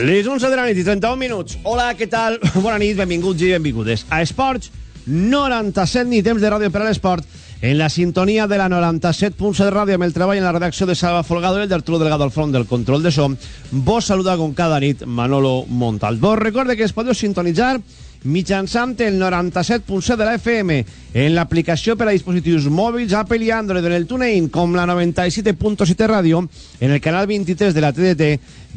Les 11 de la nit i 31 minuts. Hola, què tal? Bona nit, benvinguts i benvingudes a Esports 97 ni temps de ràdio per a l'esport en la sintonia de la 97.7 de ràdio amb el treball en la redacció de Salva Folgado i el d'Arturo Delgado al front del control de som. Vos saluda com cada nit Manolo Montal. Vos recorde que es podeu sintonitzar mitjançant el 97.7 de la FM en l'aplicació per a dispositius mòbils Apple i Android en el TuneIn com la 97.7 ràdio en el canal 23 de la TDT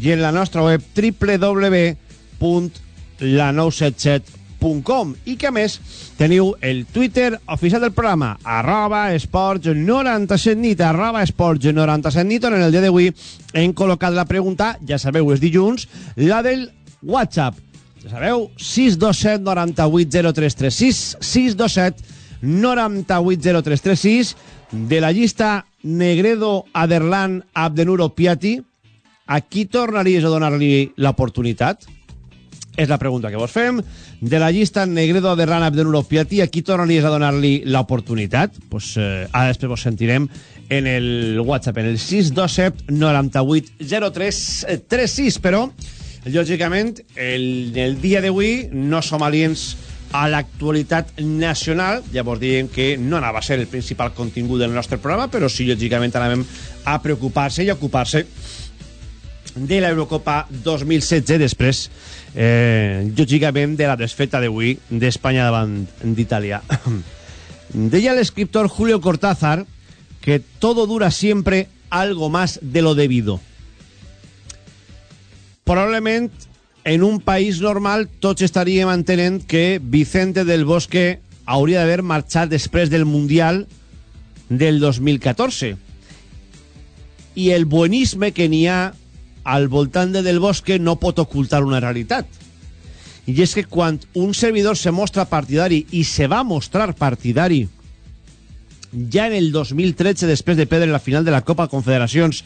i en la nostra web www.la977.com i que a més teniu el Twitter oficial del programa arroba esports 97 nit arroba esports 97 nit en el dia d'avui hem col·locat la pregunta ja sabeu és dilluns la del WhatsApp ja sabeu, 627 98 0336 627 98 0336 de la llista Negredo, Aderlan, Abdenuro, Piatti a qui tornaries a donar-li l'oportunitat? És la pregunta que vos fem. De la llista Negredo, Aderlan, Abdenuro, Piatti a qui tornaries a donar-li l'oportunitat? Pues, eh, ara després vos sentirem en el WhatsApp, en el 627 98 0336, però lògicament, el, el dia d'avui no som aliens a l'actualitat nacional, llavors diem que no anava a ser el principal contingut del nostre programa, però sí, lògicament, anàvem a preocupar-se i a ocupar-se de l'Eurocopa 2016 després, eh, lògicament, de la desfeta d'avui d'Espanya davant d'Itàlia. Deia l'escriptor Julio Cortázar que todo dura siempre algo más de lo debido probablement en un país normal tots estaríem entenent que Vicente del Bosque hauria d'haver marxat després del Mundial del 2014 i el buenisme que n'hi ha al voltant de Del Bosque no pot ocultar una realitat. I és que quan un servidor se mostra partidari i se va mostrar partidari ja en el 2013 després de perdre la final de la Copa Confederacions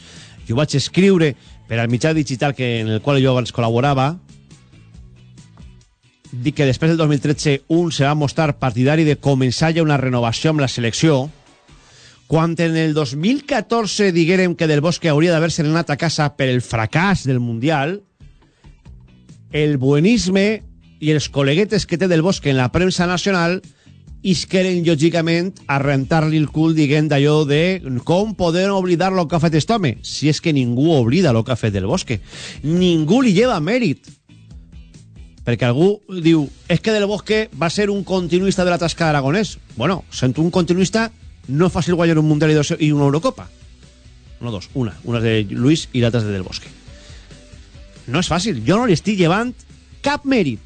jo vaig escriure per al mitjà digital que, en el qual jo abans col·laborava dic que després del 2013 un se va mostrar partidari de començar ja una renovació amb la selecció quan en el 2014 diguérem que Del Bosque hauria d'haver-se anat a casa per el fracàs del Mundial el buenisme i els col·leguetes que té Del Bosque en la premsa nacional isqueren lògicament a rentar-li el cul dient d'allò de com podem oblidar lo que ha fet aquest home si és que ningú oblida lo que ha fet del Bosque. Ningú li lleva mèrit. Perquè algú diu és que del Bosque va ser un continuista de la tasca d'Aragonès. Bueno, sent un continuista no fàcil guanyar un Mundial i, dos, i una Eurocopa. No dos, una, una de Luis i l'altra de del Bosque. No és fàcil, jo no li estic llevant cap mèrit.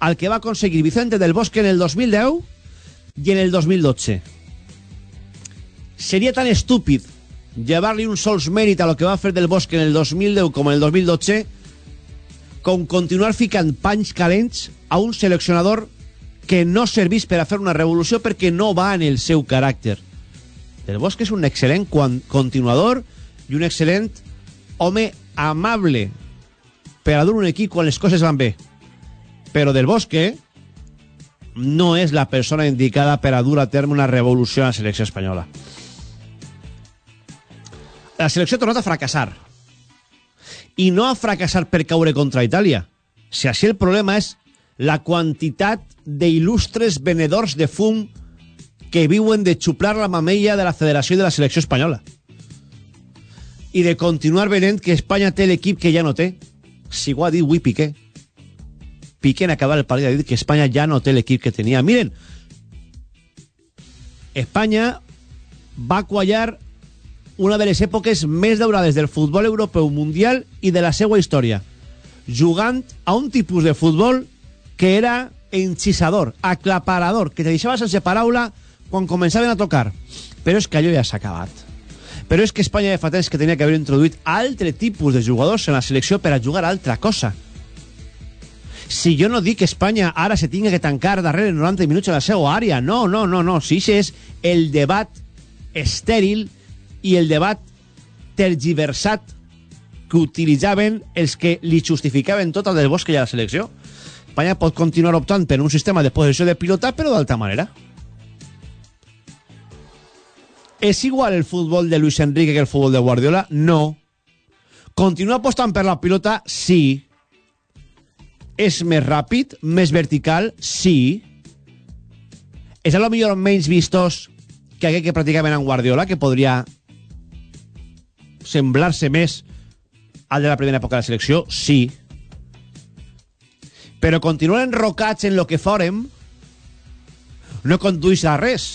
Al que va aconseguir Vicente del Bosque en el 2010 i en el 2012. Seria tan estúpid llevar-li un sols mèrit a lo que va fer del Bosque en el 2010 com en el 2012 com continuar ficant panys calents a un seleccionador que no servís per a fer una revolució perquè no va en el seu caràcter. Del Bosque és un excel·lent continuador i un excel·lent home amable per a dur un equip quan les coses van bé. Però Del Bosque no és la persona indicada per a dur a terme una revolució a la selecció espanyola. La selecció ha tornat a fracassar. I no a fracassar per caure contra Itàlia. Si així el problema és la quantitat d'il·lustres venedors de fum que viuen de xuplar la mamella de la federació i de la selecció espanyola. I de continuar venent que Espanya té l'equip que ja no té. Si ho ha dit avui Piqué. Piqué en acabar el partit ha dit que Espanya ja no té l'equip que tenia. Miren, Espanya va quallar una de les èpoques més daurades del futbol europeu mundial i de la seva història, jugant a un tipus de futbol que era encisador, aclaparador, que te deixava sense paraula quan començaven a tocar. Però és que allò ja s'ha acabat. Però és que Espanya ja fa temps que tenia que haver introduït altre tipus de jugadors en la selecció per a jugar a altra cosa si jo no dic que Espanya ara se tinga que tancar darrere 90 minuts a la seva àrea, no, no, no, no, si això és el debat estèril i el debat tergiversat que utilitzaven els que li justificaven tot el del Bosque i a la selecció. Espanya pot continuar optant per un sistema de posició de pilota, però d'altra manera. És igual el futbol de Luis Enrique que el futbol de Guardiola? No. Continua apostant per la pilota? Sí És més ràpid, més vertical? Sí. És a lo millor menys vistós que aquell que pràcticament en Guardiola, que podria semblar-se més al de la primera època de la selecció? Sí. Però continuar enrocats en lo que fórem no condueix a res.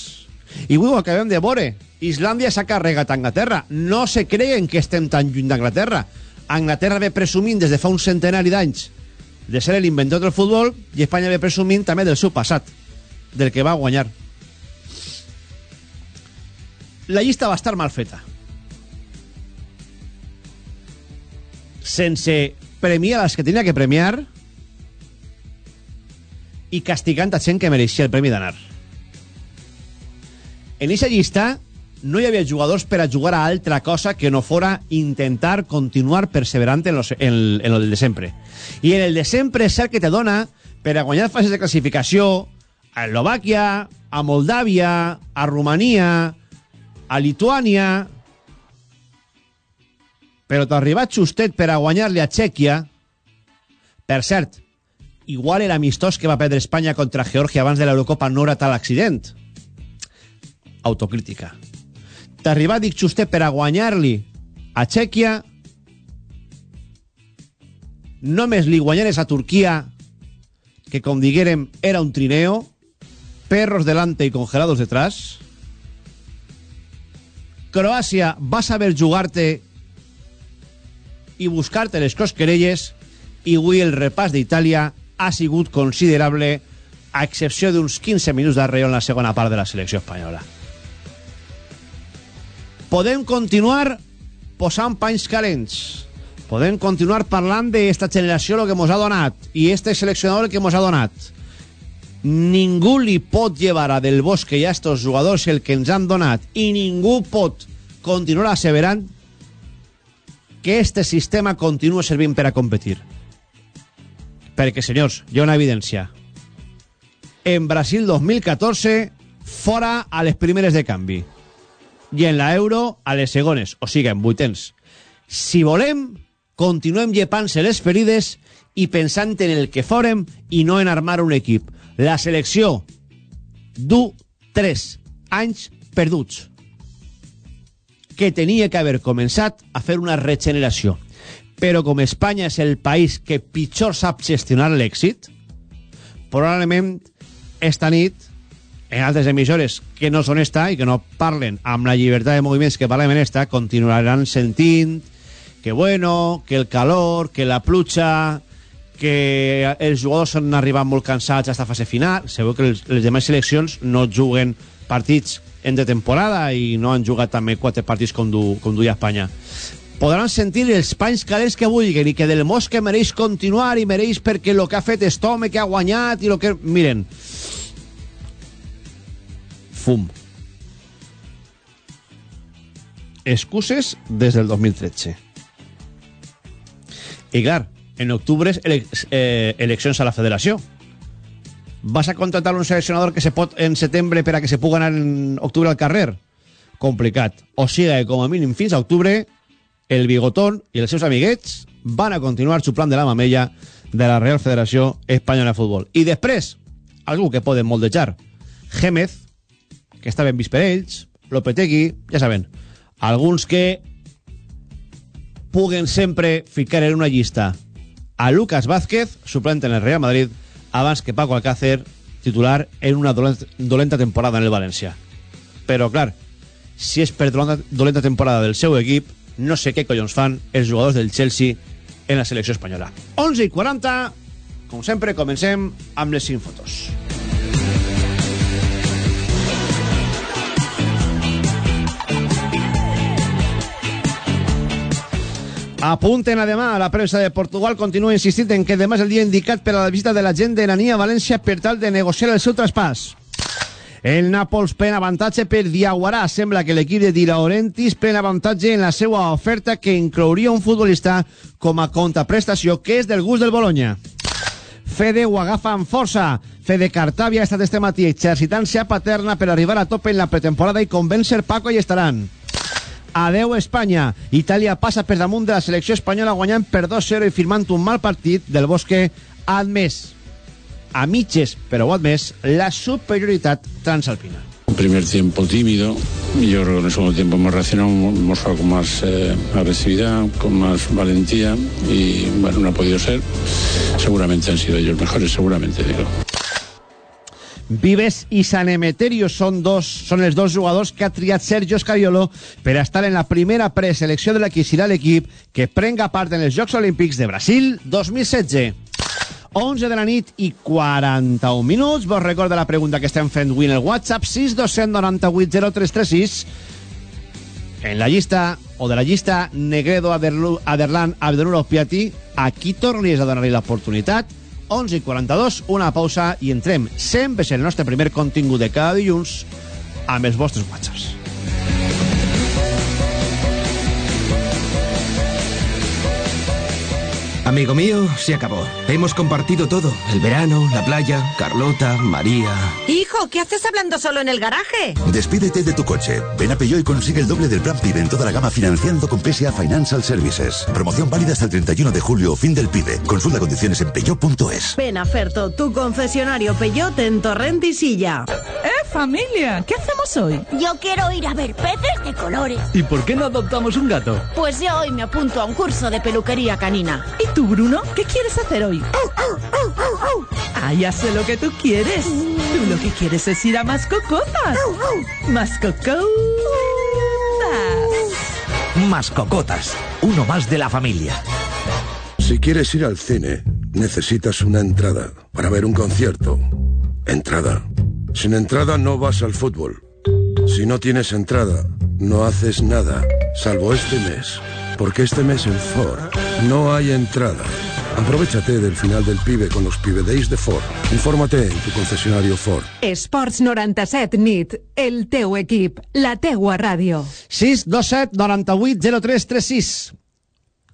I avui ho acabem de veure. Islàndia s'ha carregat a Anglaterra. No se creguen que estem tan lluny d'Anglaterra. Anglaterra ve presumint des de fa un centenari d'anys de ser l'inventor del futbol i Espanya ve presumint també del seu passat, del que va guanyar. La llista va estar mal feta. Sense premiar els que tenia que premiar i castigant a gent que mereixia el premi d'anar. En aquesta llista no hi havia jugadors per a jugar a altra cosa que no fora intentar continuar perseverant en, los, en, en el de sempre. I en el de sempre és cert que te dona per a guanyar fases de classificació a Eslovàquia, a Moldàvia, a Romania, a Lituània... Però t'ha arribat justet per a guanyar-li a Txèquia. Per cert, igual era amistós que va perdre Espanya contra Georgia abans de l'Eurocopa no era tal accident. Autocrítica t'arribar, dic justet, per a guanyar-li a Txèquia, només li guanyares a Turquia, que com diguérem era un trineo, perros delante y congelados detrás. Croàcia va saber jugar-te i buscar-te les cosquerelles i avui el repàs d'Itàlia ha sigut considerable a excepció d'uns 15 minuts d'arreo en la segona part de la selecció espanyola podem continuar posant panys calents. Podem continuar parlant d'esta generació el que mos ha donat i este seleccionador el que mos ha donat. Ningú li pot llevar a Del Bosque i a estos jugadors el que ens han donat i ningú pot continuar asseverant que este sistema continua servint per a competir. Perquè, senyors, hi ha una evidència. En Brasil 2014, fora a les primeres de canvi i en la Euro a les segones, o sigui, en vuitens. Si volem, continuem llepant-se les ferides i pensant en el que forem i no en armar un equip. La selecció du 3 anys perduts que tenia que haver començat a fer una regeneració. Però com Espanya és el país que pitjor sap gestionar l'èxit, probablement esta nit en altres emissores que no són esta i que no parlen amb la llibertat de moviments que parlem en esta, continuaran sentint que bueno, que el calor, que la pluja, que els jugadors han arribat molt cansats a esta fase final. Segur que les, les demás seleccions no juguen partits en de temporada i no han jugat també quatre partits com, du, com duia Espanya. Podran sentir els panys calents que vulguin i que del Mosque mereix continuar i mereix perquè el que ha fet Estome, que ha guanyat i el que... Miren, fum. Excuses des del 2013. I clar, en octubre ele eh, eleccions a la federació. Vas a contratar un seleccionador que se pot en setembre per a que se pugui anar en octubre al carrer? Complicat. O sigui, com a mínim fins a octubre, el Bigotón i els seus amiguets van a continuar xuplant de la mamella de la Real Federació Espanyola de Futbol. I després, algú que poden moldejar, Gémez, que està ben vist per ells, Lopetegui, ja saben, alguns que puguen sempre ficar en una llista a Lucas Vázquez, suplent en el Real Madrid, abans que Paco Alcácer, titular en una dolenta temporada en el València. Però, clar, si és per dolenta temporada del seu equip, no sé què collons fan els jugadors del Chelsea en la selecció espanyola. 11 i 40, com sempre, comencem amb les 5 fotos. Apunten a demà. La premsa de Portugal continua insistint en que demà és el dia indicat per a la visita de la gent de Nania a València per tal de negociar el seu traspàs. El Nàpols pren avantatge per Diaguarà. Sembla que l'equip de Di Laurentiis pren avantatge en la seva oferta que inclouria un futbolista com a contraprestació que és del gust del Bologna. Fede ho agafa amb força. Fede Cartavia ha estat este matí exercitant-se a Paterna per arribar a tope en la pretemporada i convèncer Paco i estaran. Adeu Espanya. Itàlia passa per damunt de la selecció espanyola guanyant per 2-0 i firmant un mal partit del Bosque admès a mitges, però ho admès, la superioritat transalpina. Un primer tiempo tímido, yo creo que en el segundo tiempo hemos reaccionado, hemos jugado con más eh, agresividad, con más valentía y bueno, no ha podido ser. Seguramente han sido ellos mejores, seguramente digo. Vives i San Emeterio són, dos, són els dos jugadors que ha triat Sergio Scariolo per estar en la primera preselecció de l'equip serà l'equip que prenga part en els Jocs Olímpics de Brasil 2016. 11 de la nit i 41 minuts. Vos recordo la pregunta que estem fent avui en el WhatsApp 6298 0336 en la llista o de la llista Negredo, Aderlan, Abdelur Piatti a qui tornaries a donar-li l'oportunitat 11 i 42, una pausa i entrem sempre en el nostre primer contingut de cada dilluns amb els vostres whatsapps. Amigo mío, se acabó. Hemos compartido todo. El verano, la playa, Carlota, María... Hijo, ¿qué haces hablando solo en el garaje? Despídete de tu coche. Ven a Peugeot y consigue el doble del plan PIB en toda la gama financiando con PSA Financial Services. Promoción válida hasta el 31 de julio, fin del PIB. Consulta condiciones en peugeot.es. Ven a Ferto, tu concesionario Peugeot en Torrent y Silla. ¡Eh, familia! ¿Qué hacemos hoy? Yo quiero ir a ver peces de colores. ¿Y por qué no adoptamos un gato? Pues yo hoy me apunto a un curso de peluquería canina. ¿Y tú, Bruno? ¿Qué quieres hacer hoy? Ah, ya sé lo que tú quieres. Tú lo que quieres es ir a Mascocotas. Mascocotas. Mascocotas, uno más de la familia. Si quieres ir al cine, necesitas una entrada para ver un concierto. Entrada. Sin entrada no vas al fútbol. Si no tienes entrada, no haces nada, salvo este mes. Porque este mes en Ford no hay entrada. Aprovechate del final del PIBE con los PIBE Days de Ford. Infórmate en tu concesionario Ford. Esports 97 NIT, el teu equip, la teua ràdio. 627 98 0336.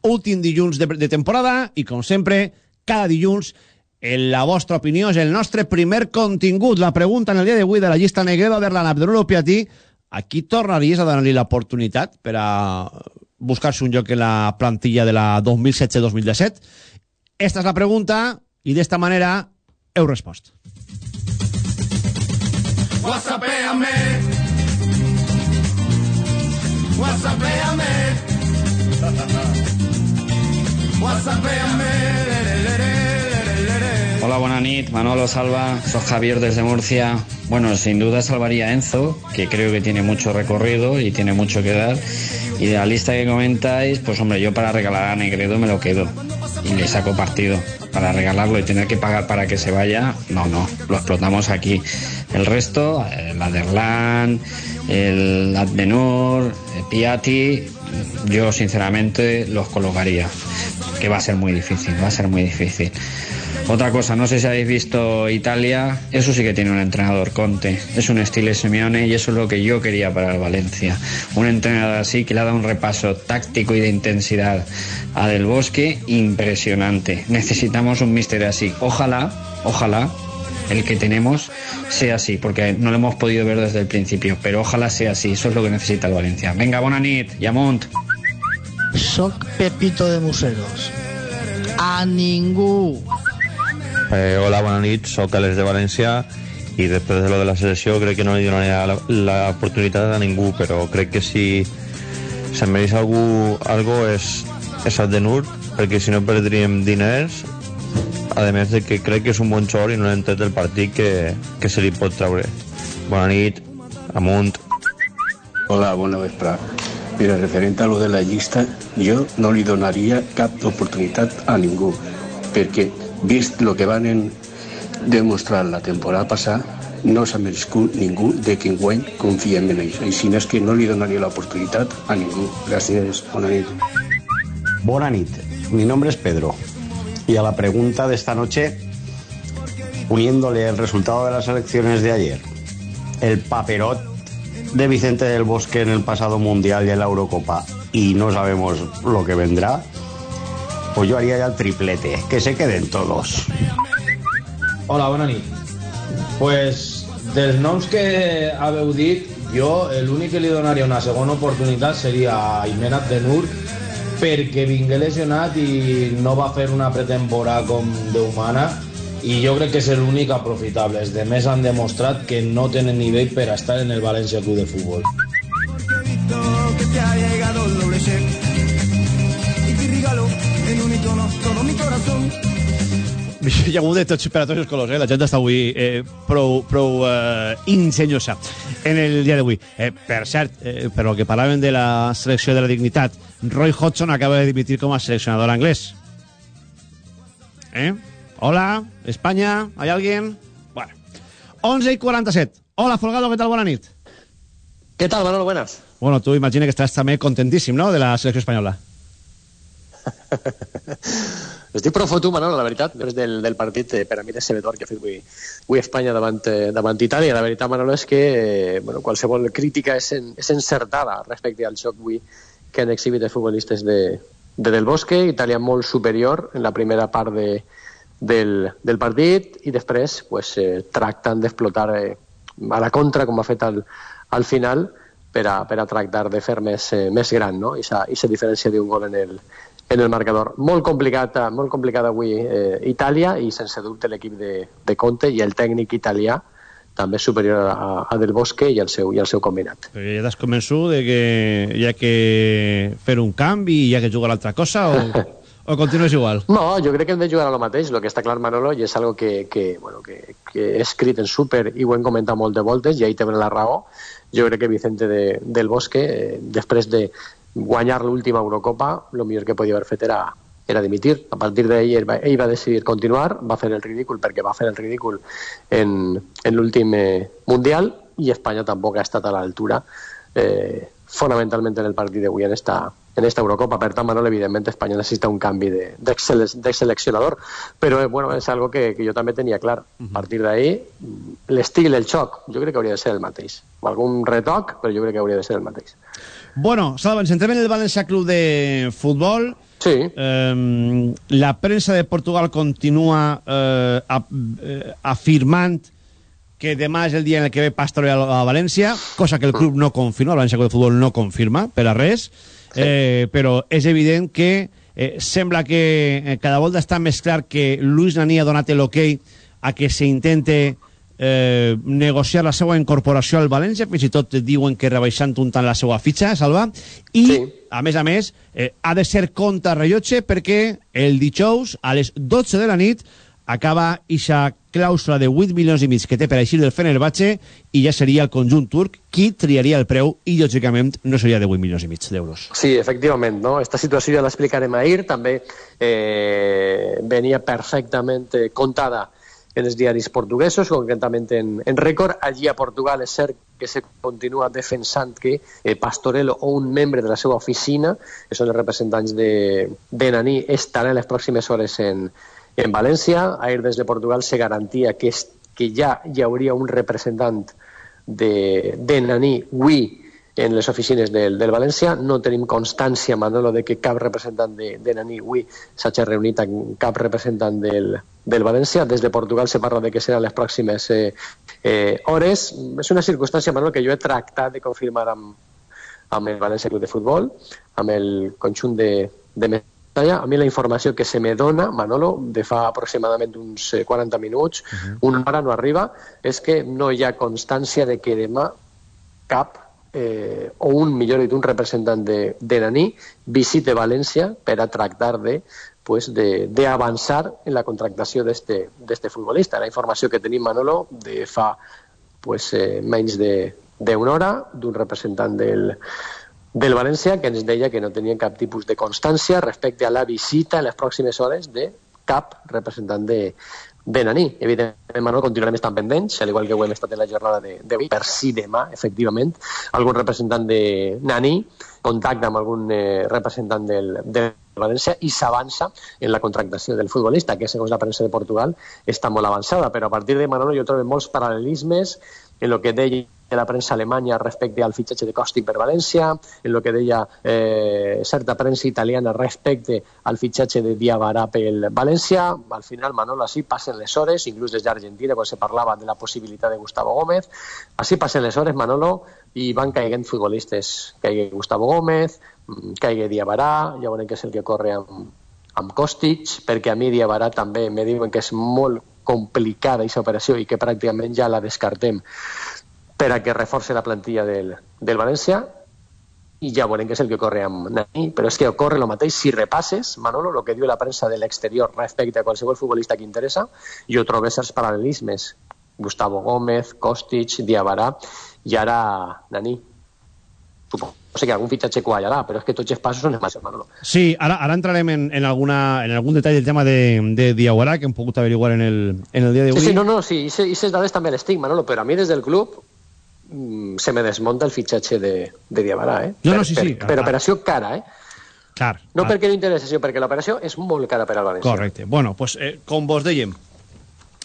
Últim dilluns de, de temporada i, com sempre, cada dilluns en la vostra opinió és el nostre primer contingut. La pregunta en el dia d'avui de la llista negreda de l'Abdelur Piatí. Aquí tornaries a donar-li l'oportunitat per a buscar-se un lloc en la plantilla de la 2016-2017? Esta és la pregunta i d'esta manera heu respost. Whatsappéame Whatsappéame Whatsappéame Hola, buena nit, Manolo, Salva, soy Javier desde Murcia. Bueno, sin duda salvaría a Enzo, que creo que tiene mucho recorrido y tiene mucho que dar. Y de la lista que comentáis, pues hombre, yo para regalar a Negredo me lo quedo y le saco partido. Para regalarlo y tener que pagar para que se vaya, no, no, lo explotamos aquí. El resto, el Aderlan, el Advenur, el Piatti, yo sinceramente los colocaría, que va a ser muy difícil, va a ser muy difícil. Otra cosa, no sé si habéis visto Italia, eso sí que tiene un entrenador Conte, es un estilo Simeone y eso es lo que yo quería para el Valencia. Un entrenador así que le ha dado un repaso táctico y de intensidad a Del Bosque impresionante. Necesitamos un mister así. Ojalá, ojalá el que tenemos sea así, porque no lo hemos podido ver desde el principio, pero ojalá sea así, eso es lo que necesita el Valencia. Venga, Bonanit, Yamunt. Soc Pepito de Museros. A ningú. Eh, hola, bona nit, sóc Alex de València i després de lo de la selecció crec que no li donaria l'oportunitat a ningú, però crec que si se'n mereix algú algo és, és el de Nur, perquè si no perdríem diners, a més de que crec que és un bon xor i no hem tret el partit que, que se li pot traure. Bona nit, amunt. Hola, bona vespre. Mira, referente a lo de la llista, jo no li donaria cap oportunitat a ningú, perquè vist el que van en demostrar la temporada passada, no s'ha merescut ningú de que enguany confiem en ells. Així és que no li donaria l'oportunitat a ningú. Gràcies, bona nit. Bona nit, mi nombre es Pedro. Y a la pregunta de esta noche, uniéndole el resultado de las elecciones de ayer, el paperot de Vicente del Bosque en el pasado Mundial y en la Eurocopa, y no sabemos lo que vendrá, pues yo haría ya el triplete, que se queden todos. Hola, bona nit. Pues dels noms que haveu dit, jo l'únic que li donaria una segona oportunitat seria de Nur perquè vingué lesionat i no va fer una pretemporada com Déu mana i jo crec que és l'únic aprofitable. Els demés han demostrat que no tenen nivell per estar en el València Club de Futbol. Hi ha hagut de tots per a tots els colors, eh? La gent està avui eh, prou, prou eh, ingeniosa en el dia d'avui. Eh, per cert, eh, per lo que parlaven de la selecció de la dignitat, Roy Hodgson acaba de dimitir com a seleccionador anglès. Eh? Hola, España, ¿hay alguien? Bueno, 11 y 47. Hola, Folgado, ¿qué tal? Buena nit. ¿Qué tal, Manolo? Buenas. Bueno, tú imagina que estàs també contentíssim, no?, de la selecció espanyola. Estic prou fotut, Manolo, la veritat, després del, del partit, eh, per a mi decebedor que ha fet avui, avui Espanya davant, eh, davant Itàlia. La veritat, Manolo, és que eh, bueno, qualsevol crítica és, en, és encertada respecte al xoc avui que han exhibit els futbolistes de, de Del Bosque. Itàlia molt superior en la primera part de, del, del partit i després pues, eh, tracten d'explotar eh, a la contra, com ha fet al, al final, per a, per a tractar de fer més, eh, més gran no? I aquesta diferència d'un gol en el, en el marcador. Molt complicat, molt complicat avui eh, Itàlia i sense dubte l'equip de, de Conte i el tècnic italià també superior a, a Del Bosque i el seu, i el seu combinat. Però ja t'has convençut de que hi ha que fer un canvi i hi ha que jugar a altra cosa o, o continues igual? No, jo crec que hem de jugar a lo mateix, el que està clar Manolo i és algo que, que, bueno, que, que he escrit en Super i ho hem comentat molt de voltes i ahí té la raó. Jo crec que Vicente de, del Bosque, eh, després de, guanyar l'última Eurocopa, el millor que podia haver fet era, era dimitir. A partir d'ahir ell, ell va decidir continuar, va fer el ridícul perquè va fer el ridícul en, en l'últim eh, Mundial i Espanya tampoc ha estat a l'altura eh, fonamentalment en el partit d'avui en esta, en esta Eurocopa. Per tant, Manol, evidentment, Espanya necessita un canvi de, de, de seleccionador. Però, eh, bueno, és algo que, que jo també tenia clar. A partir d'ahir, l'estil, el xoc, jo crec que hauria de ser el mateix. Algun retoc, però jo crec que hauria de ser el mateix. Bueno, Salva, ens entrem en el València Club de Futbol. Sí. Eh, la premsa de Portugal continua eh, eh, afirmant que demà és el dia en el que ve Pastore a, a València, cosa que el club no confirma, el València Club de Futbol no confirma, per a res, eh, però és evident que eh, sembla que eh, cada volta està més clar que Luis Nani ha donat l'ok a que s'intente eh, negociar la seva incorporació al València, fins i tot diuen que rebaixant un tant la seva fitxa, Salva, i, sí. a més a més, eh, ha de ser compte rellotge perquè el dijous, a les 12 de la nit, acaba ixa clàusula de 8 milions i mig que té per així del Fenerbahce i ja seria el conjunt turc qui triaria el preu i, lògicament, no seria de 8 milions i mig d'euros. Sí, efectivament, no? Esta situació ja l'explicarem ahir, també eh, venia perfectament eh, contada en els diaris portuguesos, concretament en, en Record. Allí a Portugal és cert que se continua defensant que eh, Pastorello o un membre de la seva oficina, que són els representants de, de Naní, estaran les pròximes hores en, en València, ahir des de Portugal se garantia que, es, que ja hi hauria un representant de, de Naní avui en les oficines del, del València. No tenim constància, Manolo, de que cap representant de, de Naní avui s'hagi reunit amb cap representant del, del València. Des de Portugal se parla de que seran les pròximes eh, eh, hores. És una circumstància, Manolo, que jo he tractat de confirmar amb, amb el València Club de Futbol, amb el conjunt de, de Mestalla. A mi la informació que se me dona, Manolo, de fa aproximadament uns 40 minuts, uh -huh. una hora no arriba, és que no hi ha constància de que demà cap eh, o un, millor dit, un representant de, de Naní visite València per a tractar de pues, d'avançar en la contractació d'este futbolista. La informació que tenim, Manolo, de fa pues, eh, menys d'una hora d'un representant del, del València que ens deia que no tenien cap tipus de constància respecte a la visita en les pròximes hores de cap representant de, de Naní. Evidentment, Manol, continuarem estant pendents, al igual que ho hem estat en la jornada d'avui, per si demà, efectivament, algun representant de Naní contacta amb algun eh, representant del, del València i s'avança en la contractació del futbolista, que segons la premsa de Portugal està molt avançada, però a partir de Manolo jo trobo molts paral·lelismes en el que deia de la premsa alemanya respecte al fitxatge de Còstic per València, en el que deia eh, certa premsa italiana respecte al fitxatge de Diabarà pel València. Al final, Manolo, així passen les hores, inclús des d'Argentina, quan se parlava de la possibilitat de Gustavo Gómez. Així passen les hores, Manolo, i van caiguent futbolistes. Caigui Gustavo Gómez, mm, caigui Diabarà, ja veurem què és el que corre amb, amb Kostic, perquè a mi Diabarà també me diuen que és molt complicada aquesta operació i que pràcticament ja la descartem per a que reforce la plantilla del, del València i ja veurem què és el que corre amb Nani, però és que ocorre el mateix si repasses, Manolo, el que diu la premsa de l'exterior respecte a qualsevol futbolista que interessa, i ho trobes els paral·lelismes. Gustavo Gómez, Kostic, Diabarà i ara Nani. Suposo que algun fitxatge quallarà, però és que tots els passos són mateixos, Manolo. Sí, ara, ara entrarem en, en, alguna, en algun detall del tema de, de Diaguarà que hem pogut averiguar en el, en el dia d'avui. Sí, sí, no, no, sí, aquestes dades també les tinc, Manolo, però a mi des del club se me desmonta el fitxatge de, de Diabarà, eh? No, per, no, sí, sí. Per, per operació cara, eh? Clar. No clar. perquè no interessa, sinó perquè l'operació és molt cara per al València. Correcte. Bueno, pues, eh, com vos dèiem,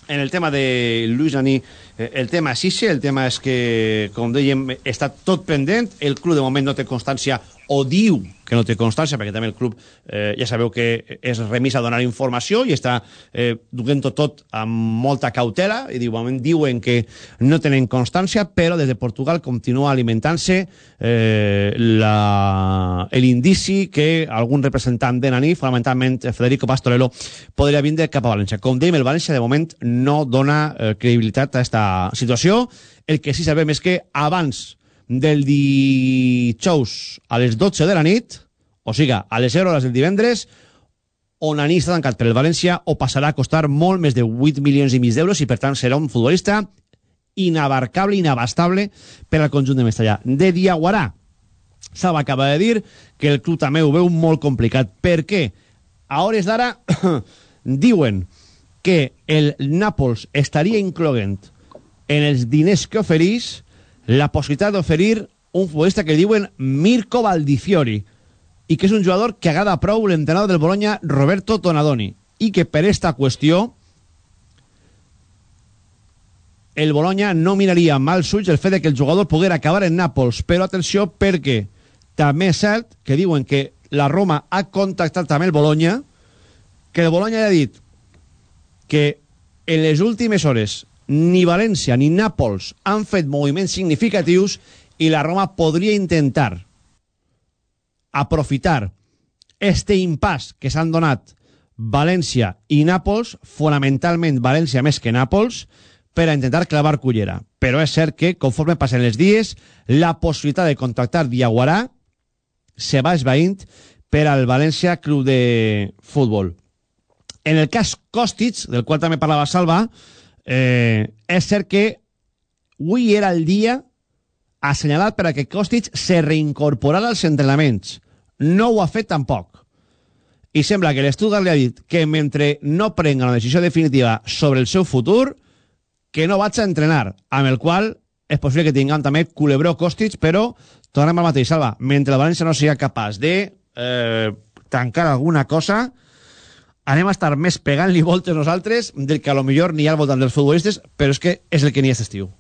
en el tema de Luis Aní, eh, el tema és ixe, el tema és que, com dèiem, està tot pendent, el club de moment no té constància o diu que no té constància, perquè també el club eh, ja sabeu que és remís a donar informació i està eh, duent-ho tot amb molta cautela, i diu, moment diuen que no tenen constància, però des de Portugal continua alimentant-se eh, l'indici que algun representant de Naní, fonamentalment Federico Pastorello, podria vindre cap a València. Com dèiem, el València de moment no dona eh, credibilitat a aquesta situació. El que sí sabem és que abans del dijous a les 12 de la nit, o sigui, a les 0 hores del divendres, Onani està tancat per el València o passarà a costar molt més de 8 milions i mig d'euros i per tant serà un futbolista inabarcable, inabastable per al conjunt de Mestallà. De Diaguarà, Saba acaba de dir que el club també ho veu molt complicat. Per què? A hores d'ara diuen que el Nàpols estaria incloent en els diners que oferís la possibilitat d'oferir un futbolista que diuen Mirko Valdifiori i que és un jugador que agrada prou l'entrenador del Bologna Roberto Tonadoni i que per esta qüestió el Bologna no miraria mal ulls el fet que el jugador poguera acabar en Nàpols. Però atenció perquè també és cert que diuen que la Roma ha contactat també el Bologna que el Bologna ha dit que en les últimes hores ni València ni Nàpols han fet moviments significatius i la Roma podria intentar aprofitar este impàs que s'han donat València i Nàpols, fonamentalment València més que Nàpols, per a intentar clavar cullera. Però és cert que, conforme passen els dies, la possibilitat de contactar Diaguarà se va esvaint per al València Club de Futbol. En el cas Kostic, del qual també parlava Salva, eh, és cert que avui era el dia assenyalat per a que Kostic se reincorporara als entrenaments. No ho ha fet tampoc. I sembla que l'Stuttgart li ha dit que mentre no prenga una decisió definitiva sobre el seu futur, que no vaig a entrenar, amb el qual és possible que tinguem també culebró Kostic, però tornem al mateix, Salva. Mentre el València no sigui capaç de eh, tancar alguna cosa, anem a estar més pegant-li voltes nosaltres del que a lo millor n'hi ha al voltant dels futbolistes, però és que és el que n'hi ha aquest estiu.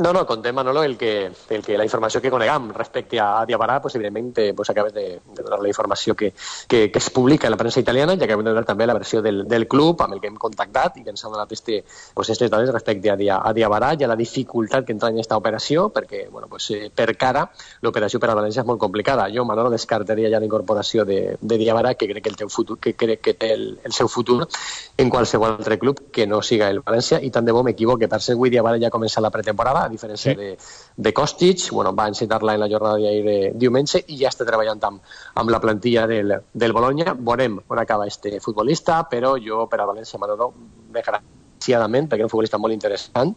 No, no, contem, Manolo, el que, el que la informació que conegam respecte a Diabarà, pues, evidentment, eh, pues, acabes de, de donar la informació que, que, que es publica en la premsa italiana i acabem de donar també la versió del, del club amb el que hem contactat i que ens ha donat este, pues, estes dades respecte a, Dia, a Diabarà i a la dificultat que entra en aquesta operació, perquè, bueno, pues, eh, per cara, l'operació per a València és molt complicada. Jo, Manolo, descartaria ja la incorporació de, de Diabarà, que crec que, el teu futur, que, crec que té el, el seu futur en qualsevol altre club que no siga el València, i tant de bo m'equivoque. Per ser avui Diabarà ja ha començat la pretemporada, diferència sí. de, de Kostic, bueno, va encetar-la en la jornada d'ahir de diumenge i ja està treballant amb, amb la plantilla del, del Bologna. Veurem on acaba este futbolista, però jo per a València Manolo, desgraciadament, perquè és un futbolista molt interessant,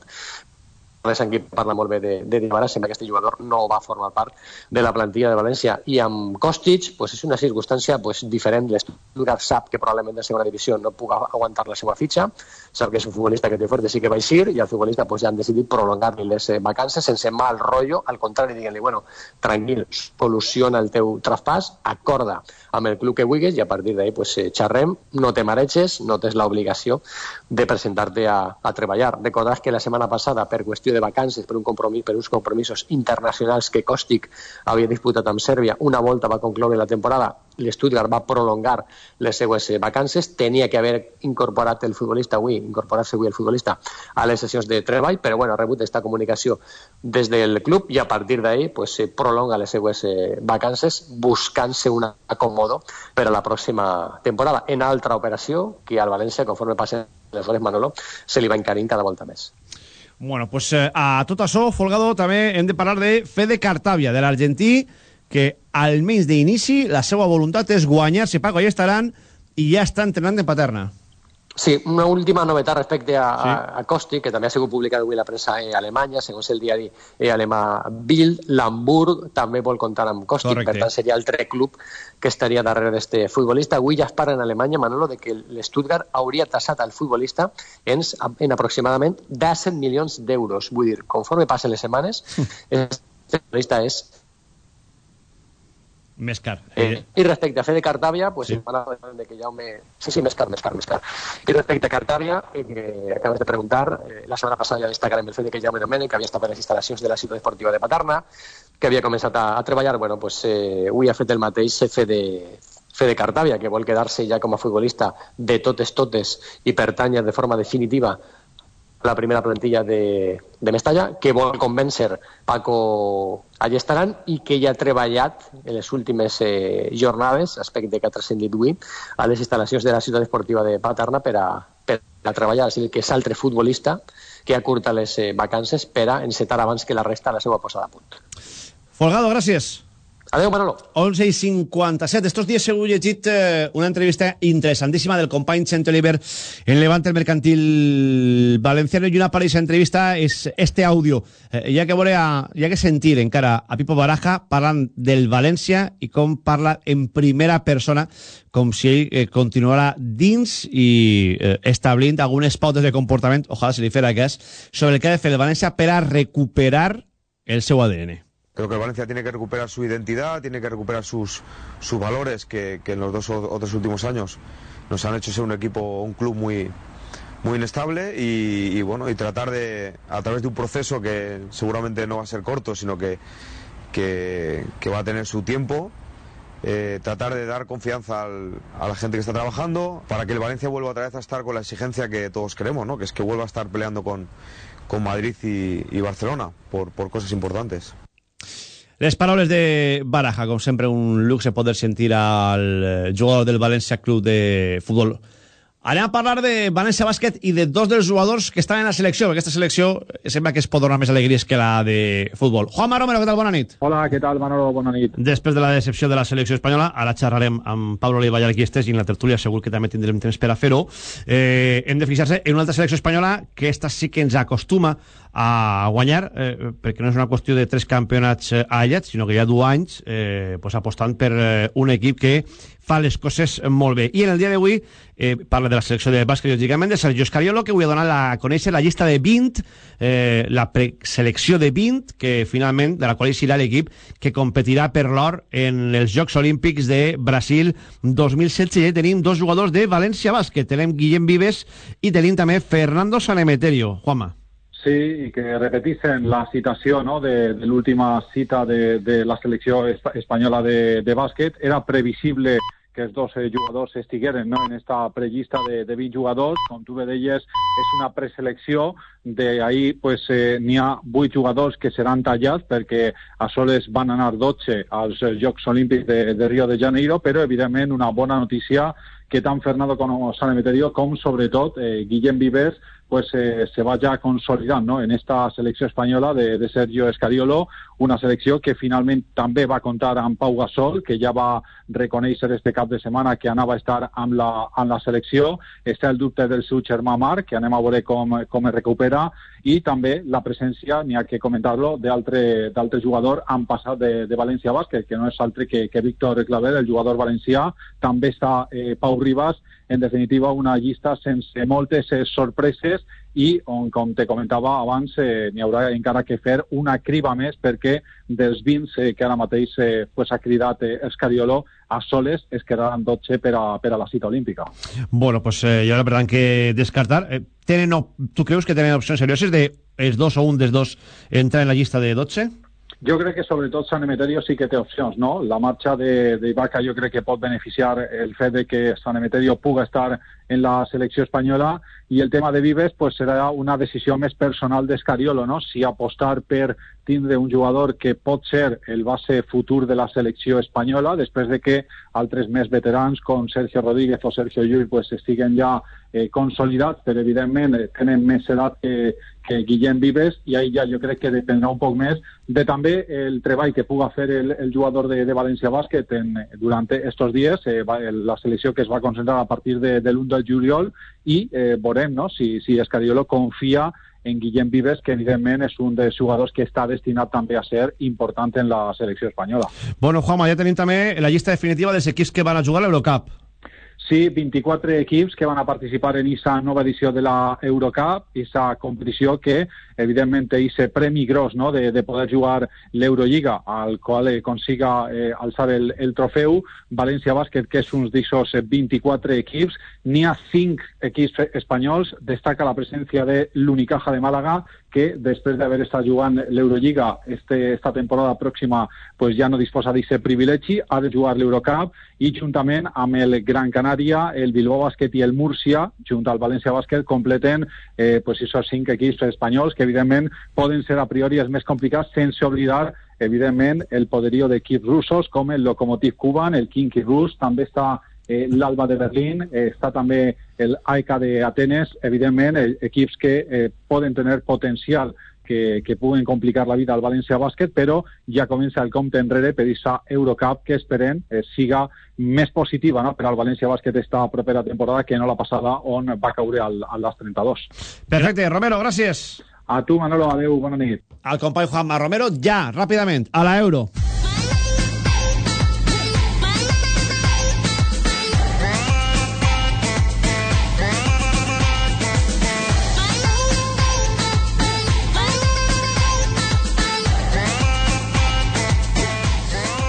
Alessandro qui parla molt bé de, de Dybala, sembla que aquest jugador no va formar part de la plantilla de València i amb Kostic pues, és una circumstància pues, diferent l'Estudiant sap que probablement de segona divisió no puga aguantar la seva fitxa sap que és un futbolista que té fort sí que va eixir i el futbolista pues, ja han decidit prolongar-li les eh, vacances sense mal rotllo, al contrari, diguent-li, bueno, tranquil, soluciona el teu traspàs, acorda amb el club que vulguis i a partir d'ahí pues, eh, xerrem, no te mareges, no tens l'obligació de presentar-te a, a treballar. Recordàs que la setmana passada, per qüestió de vacances, per, un compromís, per uns compromisos internacionals que Kostic havia disputat amb Sèrbia, una volta va concloure la temporada, l'Stuttgart va prolongar les seues vacances, tenia que haver incorporat el futbolista avui, incorporar-se avui el futbolista a les sessions de treball, però bueno, ha rebut aquesta comunicació des del club i a partir d'ahir pues, se prolonga les seues eh, vacances buscant-se un acomodo per a la pròxima temporada. En altra operació, que al València, conforme passen les hores, Manolo, se li va encarint cada volta més. Bueno, pues eh, a tot això, Folgado, també hem de parlar de Fede Cartavia, de l'argentí, que almenys d'inici la seva voluntat és guanyar-se Paco i estaran i ja està entrenant de paterna. Sí, una última novetat respecte a, sí. a, a Kosti, que també ha sigut publicat avui la premsa eh, alemanya, segons el diari eh, alemà Bild, l'Hamburg també vol comptar amb Kosti, Correcte. per tant seria altre club que estaria darrere d'este futbolista. Avui ja es parla en Alemanya, Manolo, de que l'Stuttgart hauria tassat al futbolista en, en aproximadament 17 milions d'euros. Vull dir, conforme passen les setmanes, el futbolista és més car. Eh, I respecte a Fede Cartàvia, pues, sí. de que Jaume... Sí, sí, més car, més car, més car. I respecte a Cartàvia, eh, que acabes de preguntar, eh, la setmana passada ja destacarem el fet de que Jaume Domènech, que havia estat a les instal·lacions de la ciutat esportiva de Paterna, que havia començat a, a treballar, bueno, pues, eh, avui ha fet el mateix Fede, Fede Cartàvia, que vol quedar-se ja com a futbolista de totes totes i pertanya de forma definitiva la primera plantilla de, de Mestalla, que vol convèncer Paco Allestaran i que ja ha treballat en les últimes eh, jornades, aspecte que ha transcendit avui, a les instal·lacions de la ciutat esportiva de Paterna per a, per a treballar. És a dir, que és altre futbolista que acurta les eh, vacances per a encetar abans que la resta la seva posada a punt. Folgado, gràcies. Adéu, Manolo. 11 i 57. Estos días he llegit eh, una entrevista interessantíssima del company Chente Oliver en Levante el Mercantil Valenciano i una parella entrevista és este àudio. Eh, hi, que veure, hi ha que sentir encara a Pipo Baraja parlant del València i com parla en primera persona com si ell eh, continuara dins i eh, establint algunes pautes de comportament, ojalà se li fera cas, sobre el que ha de fer el València per a recuperar el seu ADN. Creo que el Valencia tiene que recuperar su identidad, tiene que recuperar sus, sus valores que, en los dos o tres últimos años nos han hecho ser un equipo, un club muy, muy inestable y, bueno y tratar de a través de un proceso que seguramente no va a ser corto sino que, que, que va a tener su tiempo eh, tratar de dar confianza al, a la gente que está trabajando para que el Valencia vuelva otra vez a estar con la exigencia que todos queremos ¿no? que es que vuelva a estar peleando con, con Madrid y, y Barcelona por, por cosas importantes Les paraules de Baraja, com sempre, un luxe poder sentir al eh, jugador del València Club de Futbol Anem a parlar de València Bàsquet i de dos dels jugadors que estan en la selecció, perquè aquesta selecció sembla que es pot donar més alegries que la de futbol. Juan Romero, què tal? Bona nit. Hola, què tal, Manolo? Bona nit. Després de la decepció de la selecció espanyola, ara xerrarem amb Pablo Oliva i aquí i en la tertúlia segur que també tindrem temps per a fer-ho. Eh, hem de fixar-se en una altra selecció espanyola que esta sí que ens acostuma a guanyar, eh, perquè no és una qüestió de tres campionats eh, aïllats, sinó que ha dos anys eh, pues apostant per eh, un equip que fa les coses molt bé. I en el dia d'avui eh, parla de la selecció de bàsquet, lògicament, de Sergio Escariolo, que vull donar a conèixer la llista de 20, eh, la preselecció de 20, que finalment, de la qual serà l'equip que competirà per l'or en els Jocs Olímpics de Brasil 2016. I tenim dos jugadors de València Bàsquet. Tenim Guillem Vives i tenim també Fernando Sanemeterio. Juanma. Sí, i que repetisen la citació no, de, de l'última cita de, de la selecció espanyola de, de bàsquet. Era previsible que els dos eh, jugadors estigueren no, en esta prellista de, de 20 jugadors. Com tu bé deies, és una preselecció. D'ahir pues, eh, n'hi ha 8 jugadors que seran tallats perquè a soles van anar 12 als Jocs Olímpics de, de Rio de Janeiro, però evidentment una bona notícia que tant Fernando com Sant Emeterio, com sobretot eh, Guillem Vives, pues eh, se vaya consolidant no? en esta selecció espanyola de, de Sergio Escariolo, una selecció que finalment també va comptar amb Pau Gasol, que ja va reconèixer este cap de setmana que anava a estar amb la, amb la selecció. Està el dubte del seu germà Marc, que anem a veure com, com es recupera, i també la presència, n'hi ha que comentar-lo, d'altre jugador han passat de, de València Bàsquet, que no és altre que, que Víctor Claver, el jugador valencià, també està eh, Pau Ribas, en definitiva una llista sense moltes eh, sorpreses i on, com te comentava abans, eh, n'hi haurà encara que fer una criba més perquè dels 20 eh, que ara mateix eh, pues, ha cridat eh, Escariolo a soles es quedaran 12 per a, per a la cita olímpica. Bueno, pues eh, la verdad que descartar. Eh, tenen, ¿Tú creus que tenen opcions serioses de els dos o un dels dos entrar en la llista de 12? Jo crec que sobretot Sant Emeterio sí que té opcions, no? La marxa de, de Ibaka jo crec que pot beneficiar el fet de que Sant Emeterio puga estar en la selecció espanyola i el tema de Vives pues, serà una decisió més personal d'Escariolo, no? si apostar per tindre un jugador que pot ser el base futur de la selecció espanyola després de que altres més veterans com Sergio Rodríguez o Sergio Llull pues, estiguen ja eh, consolidats, però evidentment eh, tenen més edat que, que Guillem Vives i ahí ja jo crec que dependrà un poc més de també el treball que puga fer el, el jugador de, de València Bàsquet en, durant estos dies, eh, la selecció que es va concentrar a partir de, de l'1 de juliol i eh, veurem no? si, si Escariolo confia en Guillem Vives, que evidentment és un dels jugadors que està destinat també a ser important en la selecció espanyola. Bueno, Juanma, ja tenim també la llista definitiva dels equips que van a jugar a l'Eurocup. Sí, 24 equips que van a participar en aquesta nova edició de la Eurocup, aquesta competició que, evidentment, aquest premi gros no? de, de poder jugar l'Eurolliga, al qual eh, consiga eh, alçar el, el trofeu. València Bàsquet, que és un d'aquests 24 equips, n'hi ha 5 equips espanyols. Destaca la presència de l'Unicaja de Màlaga, que després d'haver estat jugant l'Eurolliga este, esta temporada pròxima pues ja no disposa d'aquest privilegi, ha de jugar l'Eurocup i juntament amb el Gran Canària, el Bilbao Bàsquet i el Múrcia, junt al València Bàsquet, completen eh, pues esos cinc equips espanyols que evidentment poden ser a priori els més complicats sense oblidar evidentment el poderío d'equips russos com el Lokomotiv Kuban, el Kinky Rus, també està eh, l'Alba de Berlín, eh, està també el AEK d'Atenes, evidentment, eh, equips que eh, poden tenir potencial que, que puguen complicar la vida al València Bàsquet, però ja comença el compte enrere per aquesta Eurocup que esperem eh, siga més positiva no? per al València Bàsquet esta propera temporada que no la passada on va caure al, al les 32. Perfecte, Romero, gràcies. A tu, Manolo, adeu, bona nit. Al company Juanma Romero, ja, ràpidament, a la Euro.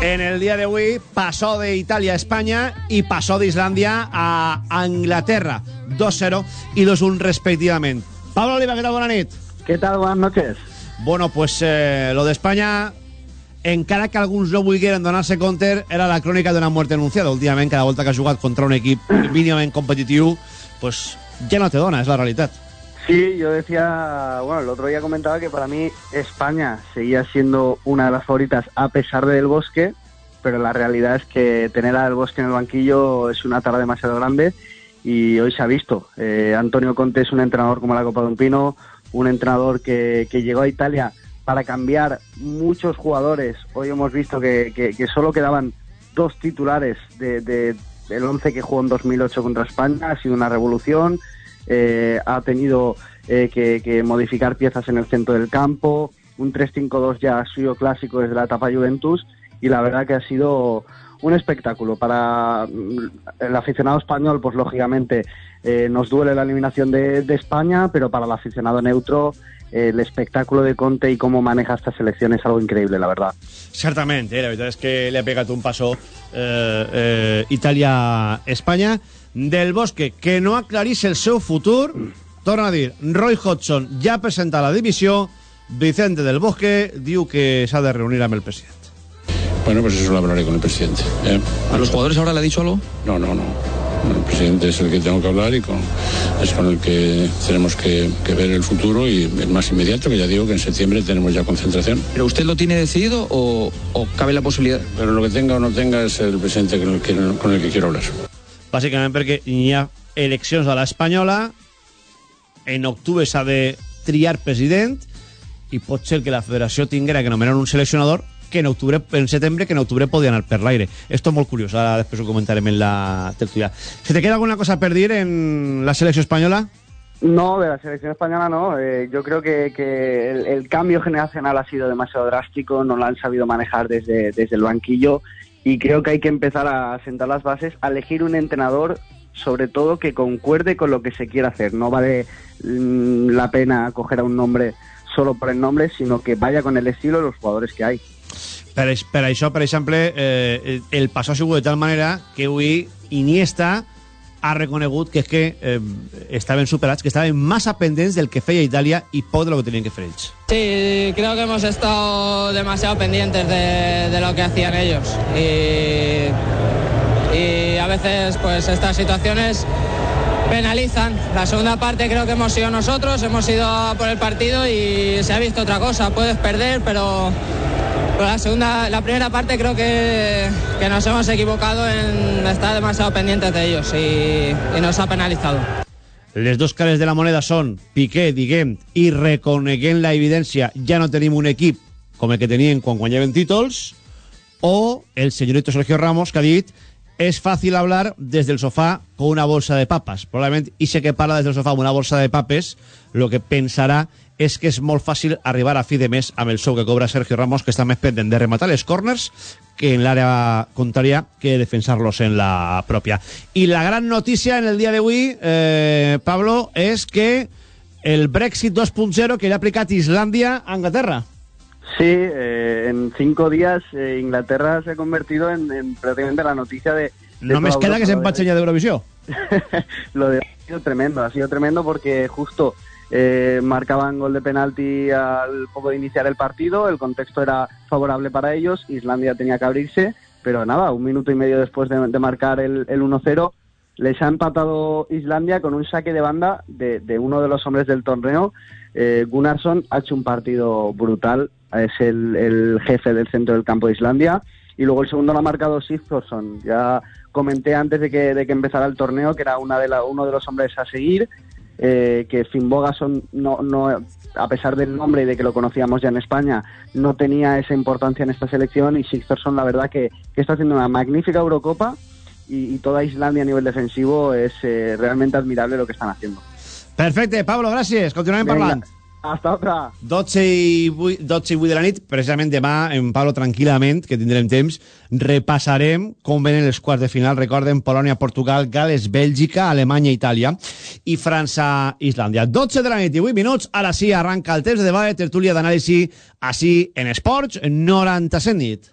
En el día de hoy pasó de Italia a España y pasó de Islandia a Inglaterra. 2-0 y 2-1 respectivamente. Pablo Oliva, ¿qué tal? Buenas nit. ¿Qué tal? Buenas noches. Bueno, pues eh, lo de España, encara que alguns no volgueren donar-se compte, era la crònica d'una muerte anunciada. Últimament, cada volta que has jugat contra un equip mínimament competitiu, pues ya no te dona, es la realidad. Sí, yo decía, bueno, el otro día comentaba que para mí España seguía siendo una de las favoritas a pesar de Del Bosque, pero la realidad es que tener a Del Bosque en el banquillo es una tara demasiado grande y hoy se ha visto. Eh, Antonio Conte es un entrenador como la Copa de un Pino, un entrenador que, que llegó a Italia para cambiar muchos jugadores. Hoy hemos visto que, que, solo quedaban dos titulares de, de, del 11 que jugó en 2008 contra España. Ha sido una revolución. Eh, ha tenido eh, que, que, modificar piezas en el centro del campo, un 3-5-2 ya suyo clásico desde la etapa Juventus y la verdad que ha sido un espectáculo. Para el aficionado español, pues lógicamente eh, nos duele la eliminación de, de, España, pero para el aficionado neutro el espectáculo de Conte y cómo maneja esta selección es algo increíble, la verdad. Ciertamente, la verdad es que le ha pegado un paso eh, eh, Italia-España. Del Bosque, que no aclarís el seu futur, torna a dir, Roy Hodgson ja presenta la divisió, Vicente del Bosque diu que s'ha de reunir amb el president. Bueno, pues eso lo hablaré con el presidente. ¿eh? ¿A los jugadores ahora le ha dicho algo? No, no, no. El presidente es el que tengo que hablar y con, es con el que tenemos que, que, ver el futuro y el más inmediato, que ya digo que en septiembre tenemos ya concentración. ¿Pero usted lo tiene decidido o, o cabe la posibilidad? Pero lo que tenga o no tenga es el presidente con el que, con el que quiero hablar. bàsicament perquè hi ha eleccions a l'espanyola, en octubre s'ha de triar president i pot ser que la federació tinguera que nomenar un seleccionador que en octubre, en setembre, que en octubre podia anar per l'aire. Esto és molt curiós, ara després ho comentarem en la tertulia. ¿Se te queda alguna cosa per dir en la selecció espanyola? No, de la selección española no. Eh, yo creo que, que el, el cambio generacional ha sido demasiado drástico, no lo han sabido manejar desde, desde el banquillo y creo que hay que empezar a sentar las bases, a elegir un entrenador sobre todo que concuerde con lo que se quiere hacer. No vale mm, la pena coger a un nombre solo por el nombre, sino que vaya con el estilo de los jugadores que hay. Per, per això, per exemple, eh, el pas ha de tal manera que avui Iniesta ha reconegut que és que eh, estaven superats, que estaven massa pendents del que feia Itàlia i poc de lo que tenien que fer ells. Sí, creo que hemos estado demasiado pendientes de, lo que hacían ellos y, a veces pues estas situaciones penalizan. La segunda parte creo que hemos sido nosotros, hemos ido por el partido y se ha visto otra cosa. Puedes perder, pero, la segunda, la primera parte creo que, que nos hemos equivocado en estar demasiado pendientes de ellos y, y nos ha penalizado. Les dos cares de la moneda són Piqué, diguem, i reconeguent la evidència, ja no tenim un equip com el que tenien quan guanyaven títols, o el señorito Sergio Ramos, que ha dit es fácil hablar desde el sofá con una bolsa de papas. Probablement, i sé que parla des del sofà amb una bolsa de papes, lo que pensarà és que és molt fàcil arribar a fi de mes amb el sou que cobra Sergio Ramos, que està més pendent de rematar les corners que en l'àrea contrària que defensar-los en la pròpia. I la gran notícia en el dia d'avui, eh, Pablo, és que el Brexit 2.0 que le ha aplicat Islàndia a Anglaterra. Sí, eh, en cinco días eh, Inglaterra se ha convertido en, en prácticamente la noticia de... de Només toda queda que Europa. se'n va ensenyar d'Eurovisió. Lo de ha sido tremendo, ha sido tremendo porque justo eh, marcaban gol de penalti al poco de iniciar el partido, el contexto era favorable para ellos, Islandia tenía que abrirse, pero nada, un minuto y medio después de, marcar el, el 1-0, les ha empatado Islandia con un saque de banda de, uno de los hombres del torneo. Eh, Gunnarsson ha hecho un partido brutal, es el, jefe del centro del campo de Islandia. Y luego el segundo lo ha marcado Sigthorsson. Ya comenté antes de que, de que empezara el torneo que era una de la- uno de los hombres a seguir, eh, que Finn Bogason, no, no, a pesar del nombre y de que lo conocíamos ya en España, no tenía esa importancia en esta selección. Y Sigthorsson, la verdad, que, que está haciendo una magnífica Eurocopa. Y, y toda Islandia a nivel defensivo es eh, realmente admirable lo que están haciendo. Perfecte, Pablo, gràcies. Continuem parlant. Hasta otra. 12 i 8, 12 i 8 de la nit, precisament demà, en Pablo, tranquil·lament, que tindrem temps, repassarem com venen els quarts de final. Recorden, Polònia, Portugal, Gales, Bèlgica, Alemanya, Itàlia i França, Islàndia. 12 de la nit i 8 minuts, ara sí arranca el temps de debat, tertúlia d'anàlisi, així en Esports 97 nit.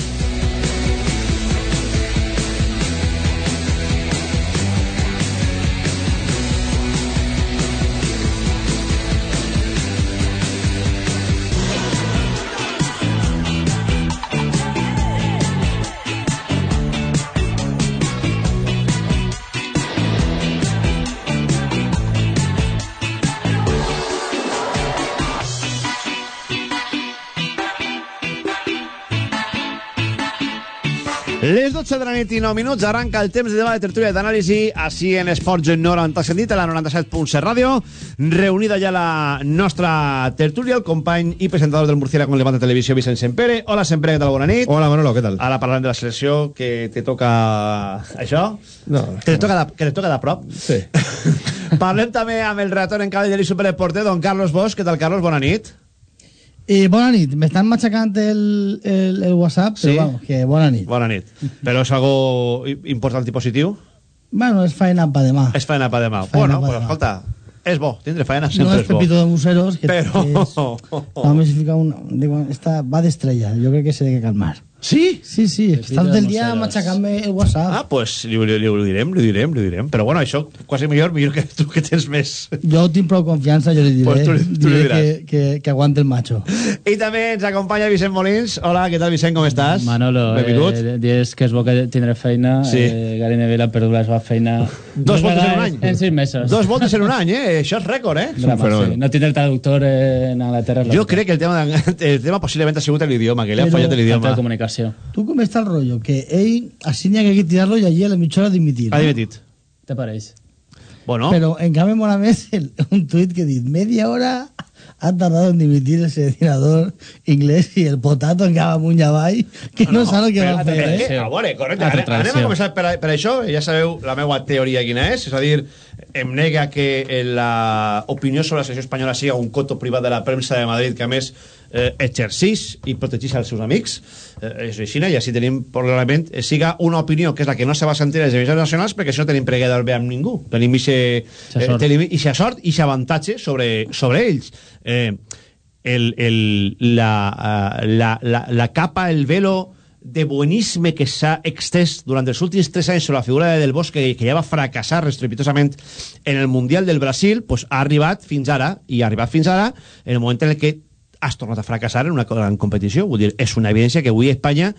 12 de la nit i 9 minuts arranca el temps de debat de tertúlia d'anàlisi així en Esports 97 nit a la 97.7 ràdio reunida ja la nostra tertúlia el company i presentador del Murciera con Levante Televisió Vicent Sempere Hola Sempere, què tal? Bona nit Hola Manolo, què tal? Ara parlant de la selecció que te toca això No, que te toca de, que te toca de prop Sí. Parlem també amb el redactor en cap de Diari Superdeporte, don Carlos Bosch. Què tal, Carlos? Bona nit. I bona nit, m'estan matxacant el, el, el WhatsApp, Sí? però vamos, que bona nit. Bona nit. Però és algo important i positiu? Bueno, és faena pa demà. És faena pa demà. Faena Bueno, però demà. escolta, és bo, tindre faena No sempre és és bo. Pepito de Museros, que, Però- que és, només fica un... Digo, esta va d'estrella, jo crec que s'ha de calmar. Sí? Sí, sí, està tot el dia matxacant-me el WhatsApp. Ah, pues li, li, li, ho direm, li ho direm, li ho direm. Però bueno, això quasi millor, millor que tu que tens més. Jo tinc prou confiança, jo li diré, Pues tu li- tu li diré diràs. que, que, que aguante el macho. I també ens acompanya Vicent Molins. Hola, què tal, Vicent, com estàs? Manolo, Benvingut. eh, dius que és bo que tindré feina. Sí. Eh, Gary Neville ha perdut la seva feina Dos voltes en un any. En sis mesos. Dos voltes en un any, eh? Això és rècord, eh? Drama, sí. No tindre el traductor eh, en Anglaterra. Jo crec que el tema, el tema possiblement ha sigut l'idioma, que li ha fallat Falta l'idioma. de comunicació. Tu com està el rotllo? Que ell, així n'hi ha que tirar-lo i allí a la mitja hora dimitir. Ha dimitit. Te pareix? Bueno. Pero en cambio mola més el- un tuit que dice media hora ha tardado en dimitir el seleccionador inglés y el potato en cada muña avall que no, sabe lo que va a Però, hacer, és que, eh? a veure, correcte. Altra Anem, anem a començar per, per això. Ja sabeu la meva teoria quina és. És a dir, em nega que eh, la opinió sobre la selecció espanyola siga un coto privat de la premsa de Madrid que a més eh, exercís i protegís els seus amics. Eh, és així, i així tenim probablement eh, siga una opinió que és la que no se va sentir a les emissions nacionals perquè si no tenim què dar bé amb ningú. Tenim ixe, eh, tenim ixa sort i ixe avantatge sobre, sobre ells. Eh, el, el, la, eh, la, la, la capa, el velo de buenisme que s'ha extès durant els últims tres anys sobre la figura de Del Bosque que ja va fracassar estrepitosament en el Mundial del Brasil pues, ha arribat fins ara i ha arribat fins ara en el moment en el que has tornat a fracassar en una gran competició. Vull dir, és una evidència que avui Espanya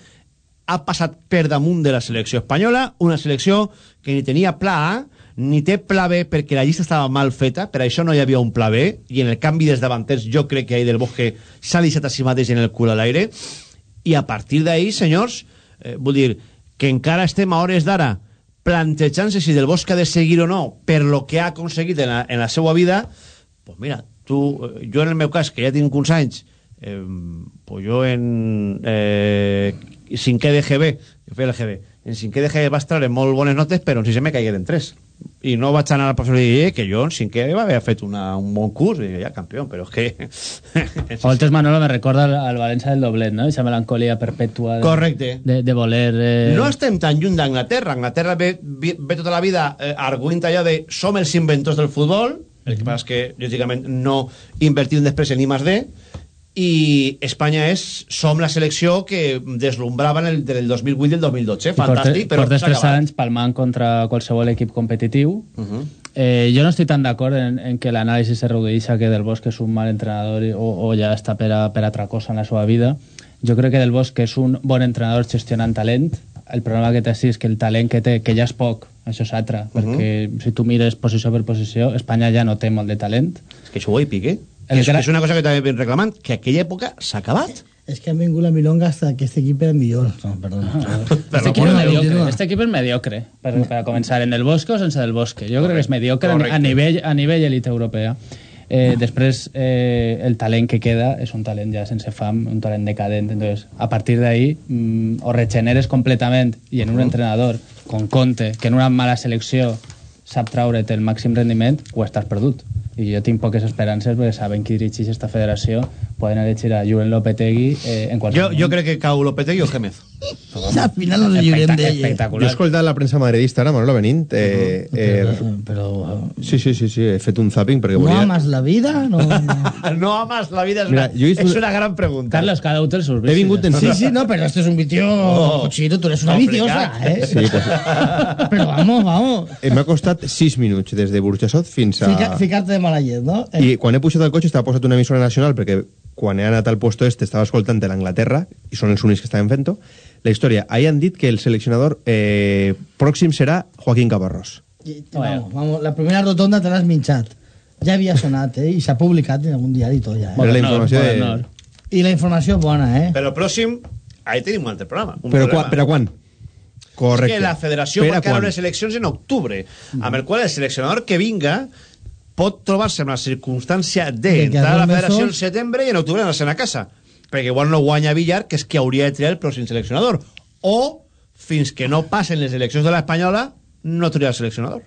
ha passat per damunt de la selecció espanyola, una selecció que ni tenia pla A, ni té pla B perquè la llista estava mal feta, per això no hi havia un pla B, i en el canvi dels davanters jo crec que ahir del Bosque s'ha deixat a si mateix en el cul a l'aire, i a partir d'ahir, senyors, eh, vull dir que encara estem a hores d'ara plantejant-se si del Bosque ha de seguir o no per lo que ha aconseguit en la, en la seva vida, pues mira, tu, eh, jo en el meu cas, que ja tinc uns anys, eh, pues jo en eh, cinquè de GB, jo feia el GB, en cinquè de GB vas treure molt bones notes, però en sisè me caigueren tres. I no vaig anar al professor i dir que jo en cinquè va haver fet una, un bon curs, i ja, campió, però és que... A voltes, Manolo, me recorda al, al València del doblet, no? Esa melancolía perpetua de, Correcte. de, de voler... Eh... No estem tan lluny d'Anglaterra. Anglaterra ve, ve, ve tota la vida eh, arguint allò de som els inventors del futbol, el que passa és que, lògicament, no invertim després en I más D, i Espanya és, som la selecció que deslumbrava en el, del 2008 i el 2012. I Fantàstic, però portes tres anys palmant contra qualsevol equip competitiu. Uh -huh. Eh, jo no estic tan d'acord en, en que l'anàlisi se redueix a que Del Bosque és un mal entrenador o, o ja està per, a, per altra cosa en la seva vida. Jo crec que Del Bosque és un bon entrenador gestionant talent. El problema que té sí és que el talent que té, que ja és poc, això és altre, perquè si tu mires posició per posició, Espanya ja no té molt de talent. És que això ho pique. El És, gra- és una cosa que també ben reclamant, que aquella època s'ha acabat. Es que han vingut la milonga hasta que este equipo era millor. No, perdón. Este equip, és mediocre, este equip és mediocre, per, per començar, en el Bosque o sense del Bosque. Jo crec que és mediocre a, correcte. a nivell, a nivell elite europea. Eh, després, eh, el talent que queda és un talent ja sense fam, un talent decadent. Entonces, a partir d'ahí, mm, o regeneres completament i en un entrenador con Conte, que en una mala selecció sap traure't el màxim rendiment, o estàs perdut. I jo tinc poques esperances perquè saben qui dirigeix esta federació poden elegir a Julen Lopetegui eh, en Jo, qualsevol jo crec que cau Lopetegui o Gémez. Al final nos lliurem d'ell. eh? Jo he escoltat la premsa madridista, ara, Manolo Benint. Eh, eh, però, Sí, sí, sí, sí, he fet un zapping perquè ¿No volia... amas la vida? No, no amas la vida, és, Mira, una, vist és una- gran pregunta. Carlos, cada autor sus He vingut en Sí, sí, no, pero este es un vicio Oh, cochito, tú eres una viciosa, ¿eh? Sí, pues, Pero vamos, vamos. eh, m'ha costat 6 minuts des de Burjassot fins a... Fica, ficarte de mala llet, ¿no? Eh, I quan he pujat al cotxe estava posat una emissora nacional perquè quan he anat al puesto este estava escoltant de l'Anglaterra i són els únics que estaven fent-ho la història, ahir han dit que el seleccionador eh, pròxim serà Joaquín Caparrós i- vamos, vamos, la primera rotonda te l'has minxat. Ja havia sonat, eh? I s'ha publicat en algun diari i tot, ja. Era la Eh? informació de... I la informació bona, eh? Però pròxim, ahí tenim un altre programa. Un Però, problema. quan, però quan? Correcte. És que la federació Per a pot crear quan? unes eleccions en octubre, amb el qual el seleccionador que vinga pot trobar-se en la circumstància De de a la federació en setembre i en octubre anar-se'n a casa. Perquè igual no guanya Villar, que és qui hauria de triar el pròxim seleccionador. O, fins que no passen les eleccions de l'espanyola, no triar el seleccionador.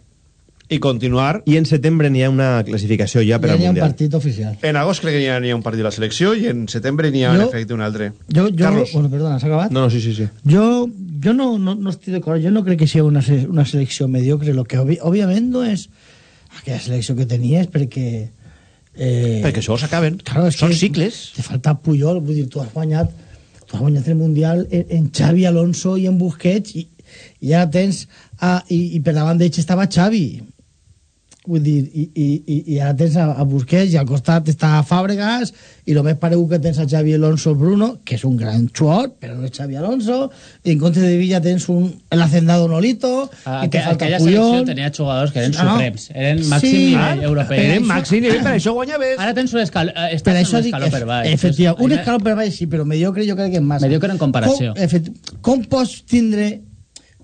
i continuar. I en setembre n'hi ha una classificació ja per Ja al hi ha un Mundial. partit oficial. En agost crec que n'hi ha, n'hi ha un partit de la selecció i en setembre n'hi ha, en Jo- efecte, un altre. Jo, jo, Carlos. bueno, perdona, s'ha acabat? No, no, sí, sí, sí. Jo, jo no, no, no estic d'acord, jo no crec que sigui una, una selecció mediocre, lo que obvi, no és aquella selecció que tenies perquè... Eh, Perquè això s'acaben. Claro, Són que cicles. Te falta Puyol, vull dir, tu has guanyat, tu has guanyat el Mundial en, en Xavi Alonso i en Busquets i, i ara tens... A, i, I per davant d'ells estava Xavi. Vull dir, i, i, i, i ara tens a, a Busquets i al costat està Fàbregas i el més pareu que tens a Xavi Alonso Bruno, que és un gran xuot, però no és Xavi Alonso, i en compte de Villa tens un, el hacendado Nolito, Ah, i te falta aquella Puyol. selecció tenia jugadors que eren no. suprems, eren màxim Sí. nivell Ah, europeu. eren màxim nivell, per això guanyaves. Ara tens un escaló, eh, Per estàs això en un dic, escaló per baix. efectiva, un escaló per baix sí, però mediocre jo crec que és massa. Mediocre en comparació. Com, efecti, com pots tindre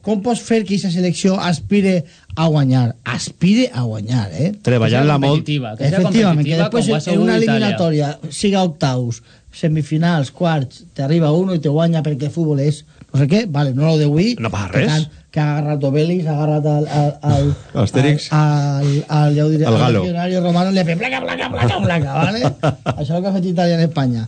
com pots fer que aquesta selecció aspire a guanyar? Aspire a guanyar, eh? Treballant-la molt. que Efectivament, que competitiva després en una Itàlia. eliminatòria siga octaus, semifinals, quarts, te arriba uno i te guanya perquè el futbol és no sé què, vale, no lo d'avui. No passa res. tant- Que ha agarrat Obelix, ha agarrat al... al, al Asterix. Al, al, al, ja ho diré, Al al Galo. legionario romano le ha fet placa, placa, placa, placa, vale? Això és el que ha fet Itàlia en Espanya.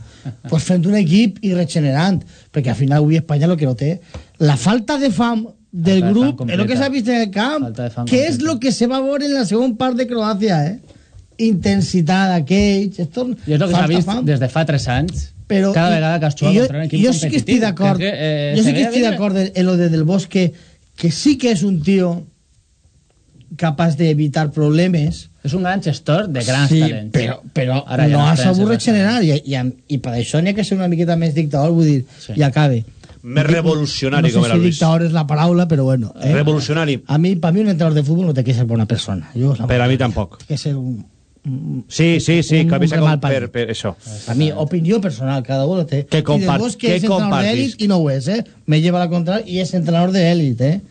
Pues fent un equip i regenerant, perquè al final avui Espanya el que no té, la falta de fam del Falta de grup, és completa. el que s'ha vist en el camp, de que és el que se va veure en la segona part de Croàcia, eh? Intensitat d'aquells... Esto, I és el que s'ha vist fam. des de fa 3 anys. Però, cada i- vegada que has jugat jo- contra un equip jo sí que competitiu. estic d'acord eh, jo sí que estic venir. d'acord en en lo de Del Bosque que sí que és un tío capaç d'evitar problemes És un gran gestor de grans sí, talents. però, però Ara no no ha penses sabut res. regenerar i, i, i per això n'hi ha que ser una miqueta més dictador vull dir, Sí. i acabe Més revolucionari, no sé com era si Luis. dictador és la paraula però bueno eh? Revolucionari. a mi, per mi un entrenador de futbol no té que ser bona persona jo, Per a mi tampoc. té que ser un, Sí, sí, sí, un- que un avisa com per, per això. A mi, opinió personal, cada uno té. Que I compart- Del Bosque que és entrenador d'èlit i no ho és, eh? Me lleva la contraria i és entrenador d'èlit, eh?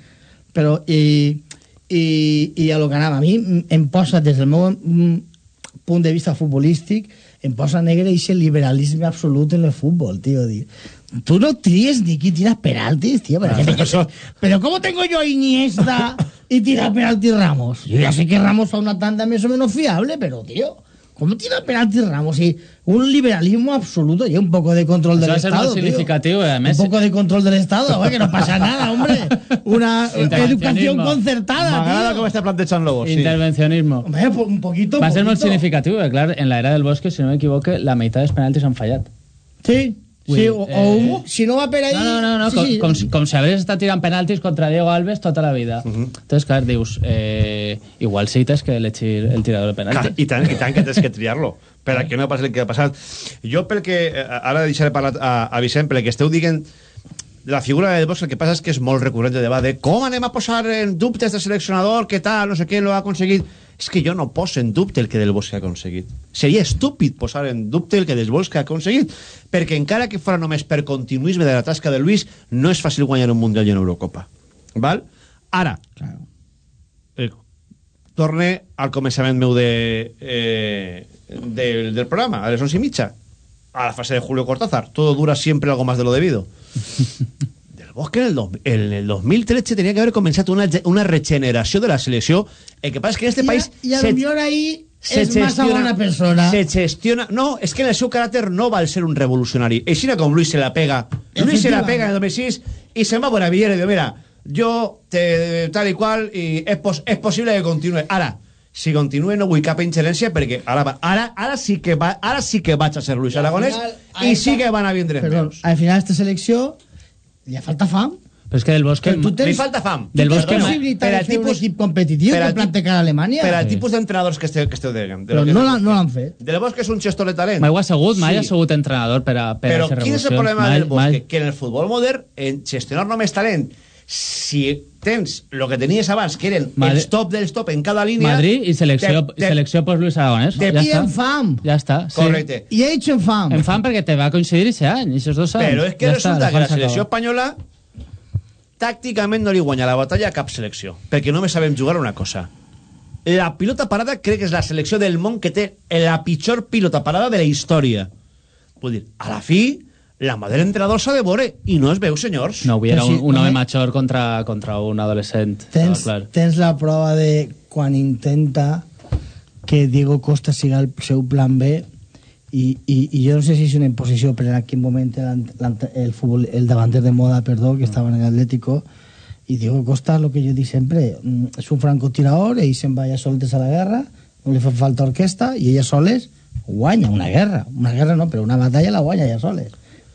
Però, i, i, i a lo que anava, a mi em posa, des del meu mm, punt de vista futbolístic, em posa negre ese liberalisme absolut en el futbol, tío. Dir. Tú no tries ni qui tiras penaltis, tío. Pero, ¿qué te- pero ¿cómo tengo yo a Iniesta y tira penaltis Ramos? Yo ya sé que Ramos fa una tanda más o menos fiable, pero, tío... ¿Cómo tira penaltis Ramos? Y un liberalismo absoluto y un poco de control del va ser Estado. molt tío. significatiu, eh, a. Un poco de control del Estado, güey, que no pasa nada, hombre. Una educación concertada, M'agrada tío. com està plantejant Lobo, sí. Intervencionismo. Hombre, po- un poquito. Va ser molt poquito. significatiu, eh? clar, en l'era del Bosque, si no m'equivoque, la meitat dels penaltis han fallat. Sí, sí, o, o eh, un- si no va per ahí... No, no, no, no sí, com, sí. com, si- com si hagués estat tirant penaltis contra Diego Alves tota la vida. Entonces, clar, dius, eh, igual sí tens que elegir el tirador de Clar, penaltis. i, tant, I tant que tens que triar-lo. Per a que no passi el que ha passat. Jo pel que, eh, ara deixaré parlar a, a Vicent pel que esteu dient la figura de Bosch el que passa és que és molt recurrent el debat de com anem a posar en dubte este seleccionador? Que tal, no sé què, lo ha aconseguit és que jo no poso en dubte el que Del Bosque ha aconseguit seria estúpid posar en dubte el que Del Bosque ha aconseguit perquè encara que fora només per continuisme de la tasca de Luis no és fàcil guanyar un Mundial i una Eurocopa val? ara eh, torne al començament meu de, eh, del, del programa, a les 11 y mitja, a la fase de Julio Cortázar. Todo dura siempre algo más de lo debido. Del Bosque en el, dos- en el 2013 tenía que haber comenzado una, una regeneración de la selección. El que pasa es que en este I a- país... I a millor ahí se és massa bona persona. Se gestiona... No, es que en el seu caràcter no va al ser un revolucionari. Aixina com Luis se la pega. Luis se la pega en el 2006 y se va por Avillera y diu, mira, yo te, tal y cual y es, pos, es posible que continúe. Ara, si continúe no vull cap ingerència perquè ara, va- ara, ara, sí que va, ara sí que vaig a ser Luis Aragonès final, i sí que van a vindre Perdón, meus. al final esta selecció li falta fam. Però és que del Bosque... Tu tens- Li falta fam. Del Tens Bosque... possibilitat per al tipus- equip competitiu per al que plante tip- cara a Alemanya. Per al tipus d'entrenadors que esteu, que esteu dient. de Però lo que no l'han no l'han fet. Del Bosque és un gestor de talent. Mai ho ha sigut, mai Sí. ha sigut entrenador per a, per Però a ser quin és el problema mai, del Bosque? Mai. Que en el futbol modern, en gestionar només talent, si tens el que tenies abans, que eren Madri- els top dels top en cada línia... Madrid i selecció, te- te- selecció post Luis Aragonès. te ja està. en fam. Ja està. Sí. Correcte. I he hecho en fam. En fan perquè te va coincidir ese any, esos dos anys. Però és que Ja resulta està, que la selecció espanyola tàcticament no li guanya la batalla a cap selecció, perquè només sabem jugar una cosa. La pilota parada crec que és la selecció del món que té la pitjor pilota parada de la història. Vull dir, a la fi, la mà de l'entrenador s'ha de veure, i no es veu, senyors. No hubiera Però sí, un, un home home. major contra, contra un adolescent. Tens, clar. tens la prova de quan intenta que Diego Costa siga el seu plan B i, i, i jo no sé si és una imposició però en aquell moment el, el, futbol, el davanter de moda perdó, que estava en el Atlético i Diego Costa, lo que jo dic sempre mm, és un francotirador, ell se'n va ja soltes a la guerra no li fa falta orquesta i ella soles guanya una guerra una guerra no, però una batalla la guanya ella soles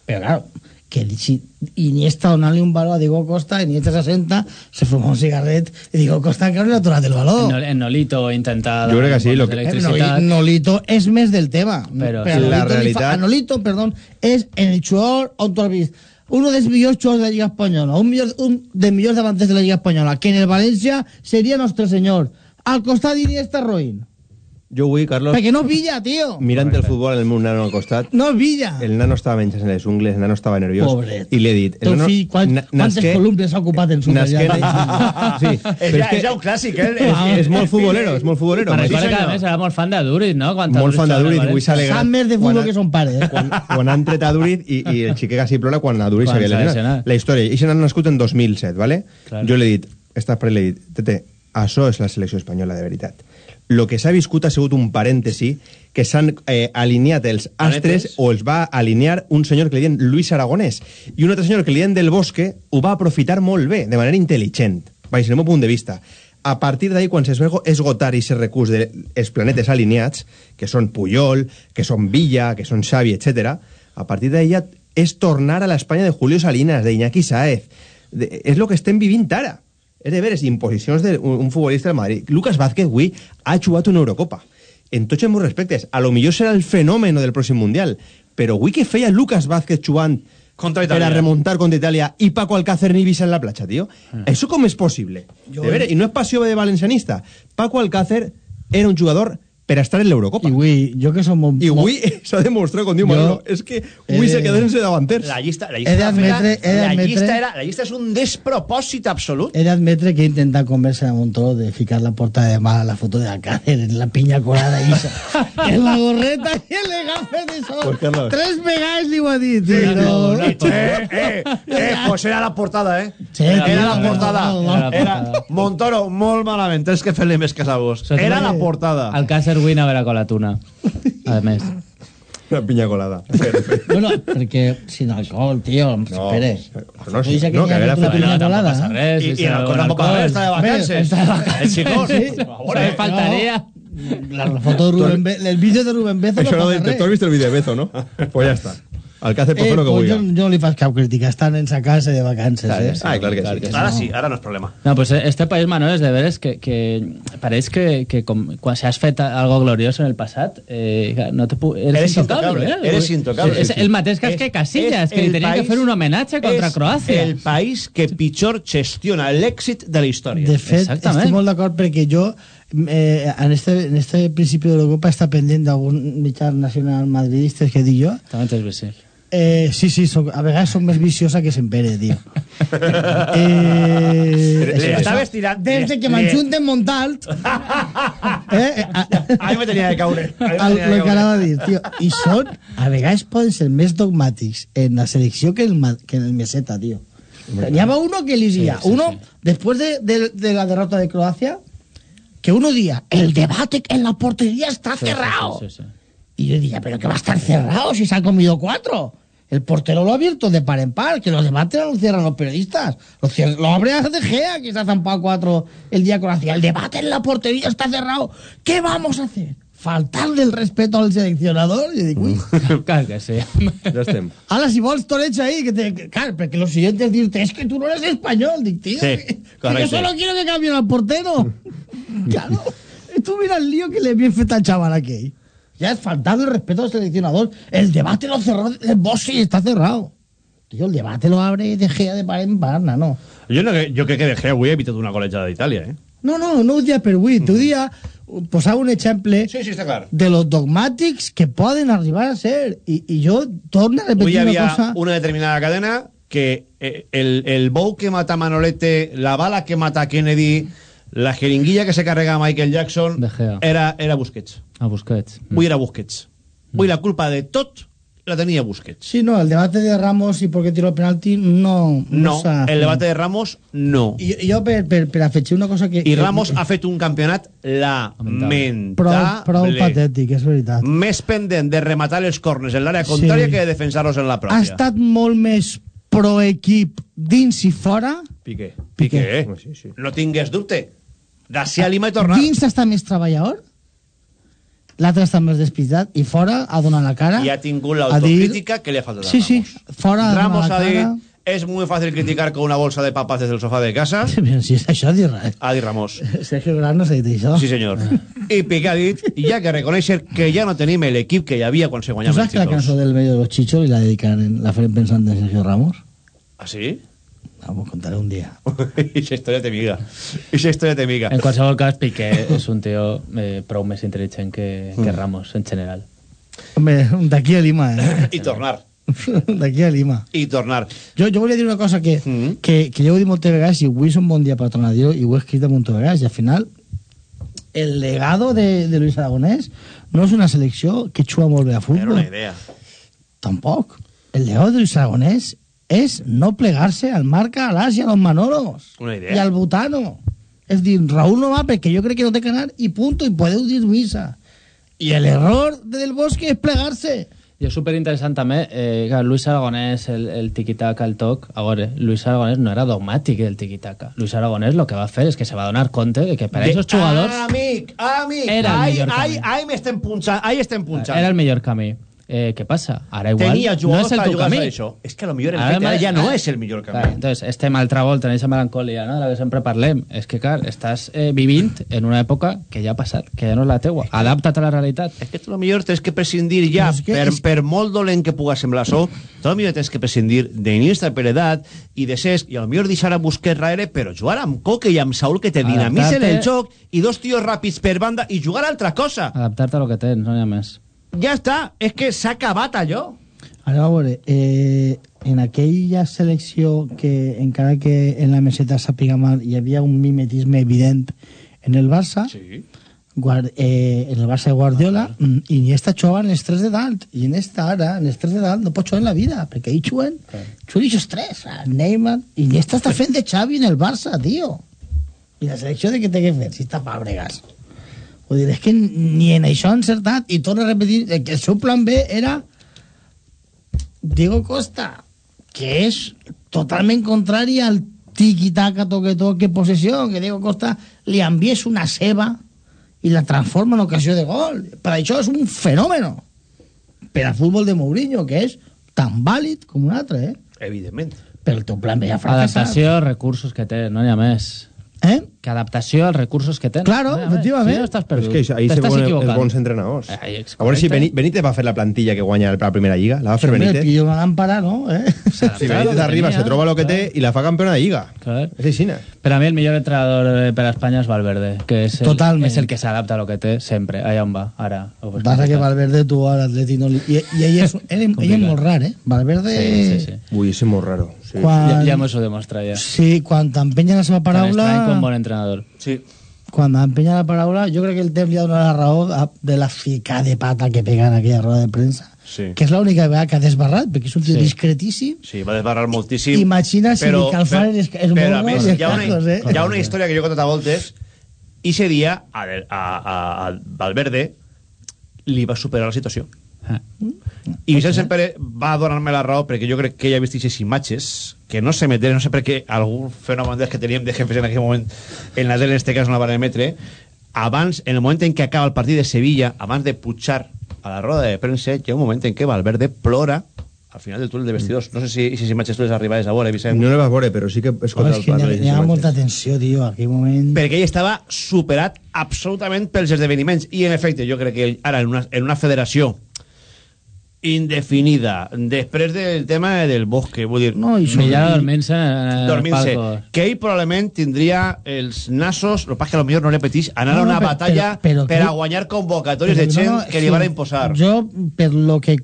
però claro, que si Iniesta donant-li un baló a Diego Costa Iniesta se senta, se fuma un cigarret i Diego Costa encara no li ha tornat el baló En, en Nolito intenta... Jo crec que sí, lo que- electricitat. Eh, Nolito és més del tema. Però Però sí. Nolito La li realitat- Fa, a Nolito, perdó, és el jugador on tu has vist uno dels millors jugadors de la Lliga Espanyola, un, millor, un dels millors davanters de la Lliga Espanyola, que en el València seria nostre senyor. Al costat d'Iniesta Ruin. Jo avui, Carlos, Perquè no pilla, tio. mirant el futbol el meu nano al costat, No pilla. el nano estava menjant les ungles, el nano estava nerviós. Pobret. I li he dit... Teu El nano, fill, quan, na- quantes nasqué- columnes ha ocupat en su nasqué- allà? Sí, És, però ja, és és ja un clàssic, eh? és, és molt futbolero, és molt futbolero. Me recorda que a més era molt fan de Duriz, no? Quan molt fan de Duriz, avui s'ha Sap alegrat. més de futbol que son pare. Eh? quan, quan han tret a Duriz i, i el xiquet quasi plora quan a Quan s'havia s'ha lesionat. La història. I s'han nascut en 2007, ¿vale? Claro. Jo l'he dit, esta pre l'he dit, tete, això és la selecció espanyola de veritat. Lo que s'ha viscut ha sigut un parèntesi que s'han eh, alineat els astres o els va alinear un senyor que li diuen Luis Aragonès i un altre senyor que li diuen del Bosque ho va aprofitar molt bé, de manera intel·ligent baix el meu punt de vista a partir d'ahí, quan s'es va esgotar i se recurs dels planetes alineats, que són Puyol, que són Villa, que són Xavi, etc. a partir d'ahí ja és tornar a l'Espanya de Julio Salinas, d'Iñaki Saez. De, és el que estem vivint ara. És de veres imposicions d'un un futbolista del Madrid. Lucas Vázquez avui ha jugat una Eurocopa. En tots els meus respectes. A lo millor serà el fenòmeno del pròxim Mundial. Però avui que feia Lucas Vázquez jugant Contra per a Itàlia. remuntar contra Itàlia i Paco Alcácer ni vist en la platja, tio? Això com és possible? Jo- De veres, I no és passió de valencianista. Paco Alcácer era un jugador per a estar en l'Eurocopa. I avui, jo que som molt... I avui s'ha demostrat, com diu Jo- Manolo, és que avui Eh, se queden sense davanters. La llista, la llista, he la, d'admetre- llista era, la llista és un despropòsit absolut. He d'admetre que he intentat convèncer a Montoro de ficar la portada de mà a la foto de Alcácer en la pinya colada Isa. en la gorreta i en les gafes de sol. Pues, Carlos. Tres vegades li ho ha dit. Sí, no, no. Eh, eh, eh, pues era la portada, eh? Sí, era tio, la no, portada. no, no. Era Montoro, molt malament, tens que fer-li més cas a vos. Era la portada. Alcácer win a veure con la tuna. A més. Una pinya colada. Bueno, perquè sin alcohol, tio, no, espere. no, sí, no, que una No, colada. passa res. I, i tampoc de vacances. Està de vacances. El. Sí. Faltaria. La, la foto de Rubén Be el vídeo de Rubén Bezo Això no no passa de, res. tu has vist el vídeo de Bezo, no? pues ja està. Pot Eh, fer el que pues vulgui. jo, jo no li faig cap crítica, estan en sa casa de vacances, Clar eh? que sí. Ah, clar que sí. que sí. Ara sí, ara no és problema. No, pues este país, Manuel, és de veres que, que pareix que, que com, quan s'has fet algo gloriós en el passat, eh, no te pu eres, Eres intocable. intocable, eh? eres intocable, És sí, sí. el mateix cas És- que Casillas, que li el tenien que fer un homenatge contra és Croàcia. el país que pitjor gestiona l'èxit de la història. De fet, Exactament. estic molt d'acord perquè jo eh, en, este, en este principi de l'Europa està pendent d'algun mitjà nacional madridistes que dic jo També t'has sí. Eh, sí, sí, soc, a vegades soc més viciosa que s'empere, tio eh, Li això- estaves tirant- des de que m'enxunten Montalt eh, a, Ahí me tenia que caure. El, que anava a dir, tio. I són, a vegades poden ser més dogmàtics en la selecció que, ma- que en el meseta, tio. Havia uno que li decía, uno, después de, de, de la derrota de Croacia, que uno decía, el debate en la portería está cerrado. Y yo decía, pero que va a estar cerrado si se han comido cuatro. El portero lo ha abierto de par en par, que los debates no los cierran los periodistas. Lo, cier- lo abre De Gea, que se ha zampado cuatro el día con Croacia. El debate en la portería está cerrado. ¿Qué vamos a hacer? ¿Faltarle el respeto al seleccionador? Y digo, uy. Clar que sí. Ahora, si vols Torecha ahí, que te, que- claro, porque lo siguiente es decirte, es que tú no eres español, tío. Sí, que- que yo solo quiero que cambien al portero. claro. Tú mira el lío que le bien fet al chaval aquell. Ya es faltarle el respeto al seleccionador. El debate lo cerró el Bossi, está cerrado. Tío, el debate lo abre De Gea de par en par, no. Jo, no, jo crec que De Gea avui ha evitat una golejada d'Itàlia, eh? No, no, no ho dia per avui. T'ho dia posar un exemple Sí, sí, està clar. de los dogmàtics que poden arribar a ser. I, i jo torno a Avui repetir hi una havia cosa... una determinada cadena que eh, el, el bou que mata Manolete, la bala que mata Kennedy, la jeringuilla que se carrega a Michael Jackson, era, era Busquets. A Busquets. Avui era Busquets. Avui la culpa de tot la tenía Busquets. Sí, no, el debate de Ramos y por qué tiró el penalti no... No, s'ha el debate de Ramos, no. I jo per, per, per afegir una cosa que... I que- Ramos ha fet un campionat lamentable. Prou, prou patètic, és veritat. Més pendent de rematar els corners en l'àrea contrària Sí. que de defensar-los en la Ha pròpia. estat molt més pro-equip dins i fora. Piqué. Piqué, eh? Sí, sí. No tingues dubte. D'ací Lima i tornar. Dins està més treballador, l'altre està més despistat, i fora ha donat la cara. I ha tingut a dir- l'autocrítica que li ha faltat a Sí, sí, fora ha Ramos ha cara. dit es muy fácil criticar con una bolsa de papas desde el sofá de casa. Però si és això, dir res. Ha dit Ramos. Sergio Gran no s'ha dit això. Sí, senyor. I Piqué ha dit, i ja que reconèixer que ja no tenim l'equip que hi havia quan se ¿Tú guanyaven sabes els que la títols. canción del medio de los chichos y la dedican, en- la farem pensando en Sergio Ramos? Ah, sí? Vamos, contaré un día. Ixa història té miga. Ixa història té miga. En qualsevol cas, Piqué és un tio eh, prou més intel·ligent que, que Mm. Ramos, en general. Hombre, d'aquí a Lima, eh? I tornar. d'aquí a Lima. I tornar. Jo, jo volia dir una cosa que, Mm. que, que jo ho he dit moltes vegades i avui és un bon dia per tornar a dir-ho i ho he escrit moltes vegades i al final el legado de, de Luis Aragonès no és una selecció que juga molt bé a Era futbol. una idea. Tampoc. El legado de Luis Aragonès és no plegar-se al Marca, a l'As i a los Manolos. Una idea. I al Butano. És dir, Raúl no va perquè jo crec que no té que anar i punto, i podeu dir missa. I l'error del Bosque és plegar-se. I és superinteressant també, eh, que Luis Aragonès, el, el tiquitaca, el toc, a veure, Luis Aragonès no era dogmàtic del tiquitaca. Luis Aragonès lo que va fer és que se va donar compte de que per a De- aquests jugadors Ah, amic, amic. Era el ai, millor ai, camí. ai, m'estem punxant, ai, estem punxant. era el millor camí. Eh, què passa? Ara igual Tenia no és el teu camí. això. És que a lo millor en Ara efecte, ara ja no és el millor camí. Clar, entonces, estem altra volta en aquesta melancòlia no? de la que sempre parlem. És que, clar, estàs eh, vivint en una època que ja ha passat, que ja no és la teua. Adapta't a la realitat. És que tu a lo millor tens que prescindir ja, és que per, és- per molt dolent que puga semblar això, tu a lo millor tens que prescindir d'Iniesta per edat i de Cesc, i a lo millor deixar a Busquets darrere, però jugar amb Coque i amb Saúl que te dinamitzen el joc i dos tios ràpids per banda i jugar a altra cosa. Adaptar-te a lo que tens, no hi ha més. Ja està, és que s'ha acabat allò. Ara, a veure, eh, en aquella selecció que encara que en la meseta sàpiga mal hi havia un mimetisme evident en el Barça, sí. guard, eh, en el Barça de Guardiola, mm, Iniesta jugava en els tres de dalt, i Iniesta ara, en els tres de dalt, no pot jugar en la vida, perquè ahí juguen, juguen aquests tres, a Neymar, Iniesta està fent de Xavi en el Barça, tio. I la selecció de què té que fer, si està Fàbregas. Vull dir, és que ni en això ha encertat, i torno a repetir, eh, que el seu plan B era Diego Costa, que és totalment contrari al tiki-taka, toque-toque, possessió, que Diego Costa li envies una ceba i la transforma en ocasió de gol. Per això és un fenòmeno. Per al futbol de Mourinho, que és tan vàlid com un altre, eh? Evidentment. Però el teu plan B ha fracassat. Adaptació recursos que té, no n'hi ha més. Eh? Que adaptació als recursos que té. Claro, més. efectivament. Si no estàs perdut. és que ahí se ponen els bons entrenadors. És A veure si Benítez va fer la plantilla que guanya la primera lliga. La va fer el Benítez. pillo una lámpara, ¿no? Eh? Si Benítez arriba, se troba lo que té i la fa campiona de lliga. Clar. És així, ¿no? Per a mi el millor entrenador eh, per a Espanya és Valverde, que és el, Totalment. és el que s'adapta a lo que té sempre, allà on va, ara. Passa que. Valverde tu a l'Atleti no li... I, i ell, és, ell, ell és molt rar, eh? Valverde... Sí, sí, sí. Ui, és molt raro. Sí. Quan- Ja, ja mos ho demostra, ja. Sí, quan t'empenya la seva Tan estrany com paraula... bon entrenador. Sí. Quan empenya la paraula, jo crec que el temps li ha donat la raó de la fica de pata que pega en aquella roda de premsa, Sí. que és l'única vegada que ha desbarrat, perquè és un tio Sí. discretíssim. Sí, va desbarrar moltíssim. Imagina si li cal fer els- els però, a morros més, hi ha, una, cajos, eh? hi ha una història que jo he contat a voltes i ese dia a, a, a, a Valverde li va superar la situació. Ah. I Vicent Sempere va donar-me la raó perquè jo crec que ella ha vist aquestes imatges que no se meten, no sé per què algun fenomen dels que teníem de jefes en aquell moment en la tele en este cas no la van emetre. Abans, en el moment en què acaba el partit de Sevilla abans de pujar a la roda de premsa hi ha un moment en què Valverde plora al final del túnel de vestidors. No sé si aquestes imatges tu les arribaves a veure Vicent. No le vas veure, però sí que he Oh, escoltat és que el parla hi ha molta tensió, tio, en aquell moment... perquè ell estava superat absolutament pels esdeveniments. I en efecte jo crec que ara en una, en una federació indefinida després del tema del bosque vull dir, no, i Millor dormint-se dormint-se palco. que ell probablement tindria els nassos el passa que potser no le petís anar No, a no, una però- batalla però- però per a guanyar convocatòries de gent no, no, que li sí, van a imposar Jo, per lo que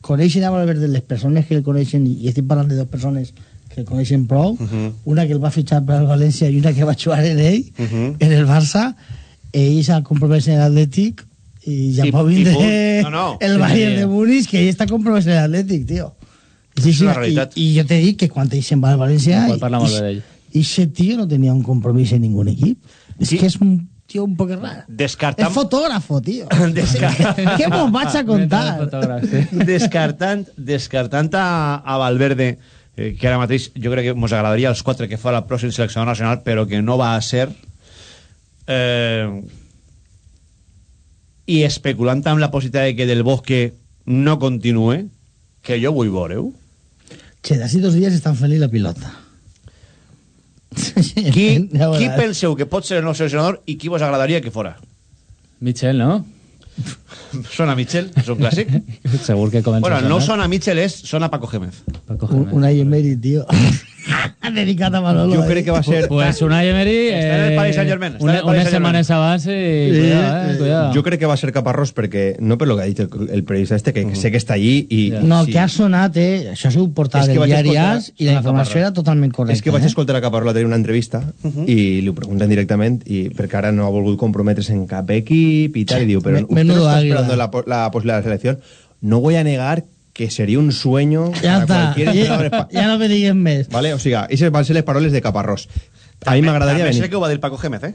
coneixen a Valverde, les persones que el coneixen, i estic parlant de dues persones que el coneixen prou, Mhm. una que el va fitxar per al València i una que va jugar en ell, Mhm. en el Barça, ells s'han compromès en l'Atlètic Y puedo y de. No, no. el Sí, Bayern sí. de Múnich, que ahí está compromès el Atlètic, tío. Sí, És sí, i, i jo t'he dit que quan ell se'n va al València... No pot parlar molt i- bé d'ell. I ese tío no tenía un compromiso en ningún equipo. Es que es un tío un poco raro. Descartant... Es fotógrafo, tío. Descartant... ¿Qué mos vas a contar? descartant, descartant a, a Valverde, eh, que ara mateix jo crec que ens agradaria als quatre que fora el pròxim seleccionador nacional, però que no va a ser... Eh, I especulant amb la possibilitat de que Del Bosque no continue, que jo vull veure-ho. Che, de así dos días están feliz la pilota. Qui, Ja qui penseu que pot ser el nou seleccionador i qui vos agradaria que fora? Michel, no? Sona Michel, és un clàssic. Segur que comença bueno, a no sona Michel, és sona Paco Gémez. Un, una Emery, tío. Dedicat a Manolo. Jo eh. crec que va ser... Pues Unai Emery... Està en el Paris Saint-Germain, Una, el Paris unes Saint-Germain. setmanes abans i... Cuidado, eh, cuidado. Jo crec que va ser Caparrós perquè, no per lo que ha dit el, el periodista este, que sé que està allí i... No, sí. que ha sonat, eh? Això portava És que del diari AS i la Sona informació era totalment correcta. És que vaig eh? escoltar a Caparrós en una entrevista i li ho pregunten directament i perquè ara no ha volgut comprometre's en cap equip i tal, i diu, però Me- usted no está esperando la, la posibilidad de la selección, no voy a negar que sería un sueño Ja para està, cualquier espa- ja no me digues més. Vale? O sigui, aquestes van ser les paroles de Caparrós. A mi m'agradaria També sé venir. que ho va dir Paco Gémez, eh?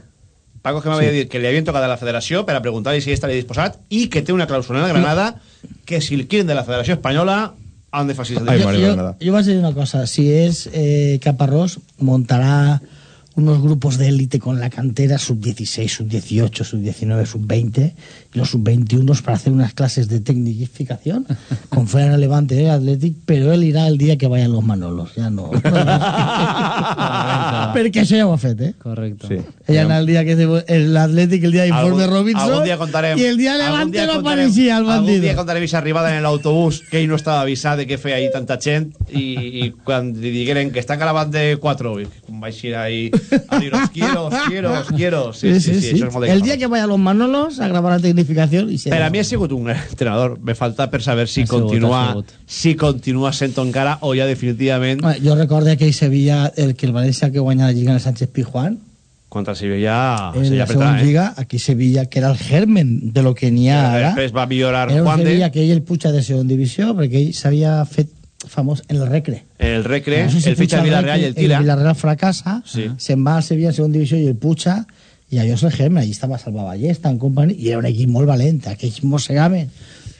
Paco Gémez Sí. va dir que li havien tocat a la federació per a preguntar-li si estaria disposat i que té una clàusula en Granada que si el quieren de la federació espanyola han de facilitar. jo, jo, jo vaig dir una cosa, si és eh, Caparrós, montará unos grupos de élite con la cantera sub-16, sub-18, sub-19, sub-20 y los sub-21 para hacer unas clases de tecnificación con fuera Levante y Athletic, pero él irá el día que vayan los Manolos, ya no. Perquè això ja ho ha fet, eh? Correcte. Sí. Ella anà el dia que el Athletic, el dia d'informe Algun- Robinson, algun dia contarem, i el dia algun Levante dia no contarem- apareixia el Algun bandido. dia contarem esa arribada en l'autobús que ell no estava avisat de que feia ahí tanta gent i, i quan li digueren que està calavat de 4 i com vaig ir ahí a dir os quiero, os quiero, os quiero sí, sí, sí, això és molt de El Caparrós. día que vayan los Manolos a grabar la tecnificación y se... Per a mi ha sigut un gran entrenador. Me falta per saber si Ha sigut, continua si continua sent encara o ja definitivament Home, Jo recordo aquell Sevilla, el que el València que guanya la Lliga en el Sánchez Pizjuán, contra Sevilla en se la segona eh? Lliga, aquí Sevilla, que era el germen de lo que n'hi ha ara. Després va millorar Era un Juan Sevilla de que ell el puja de segona divisió, perquè ell s'havia fet famós en el Recre. el Recre, No sé si el fitxa Villarreal i el tira. El Villarreal fracassa, Sí. se'n va al Sevilla en segona divisió i el puja, i allò és el germen. Allí estava Salva Ballesta en companyia, i era un equip molt valent, aquells mossegaven.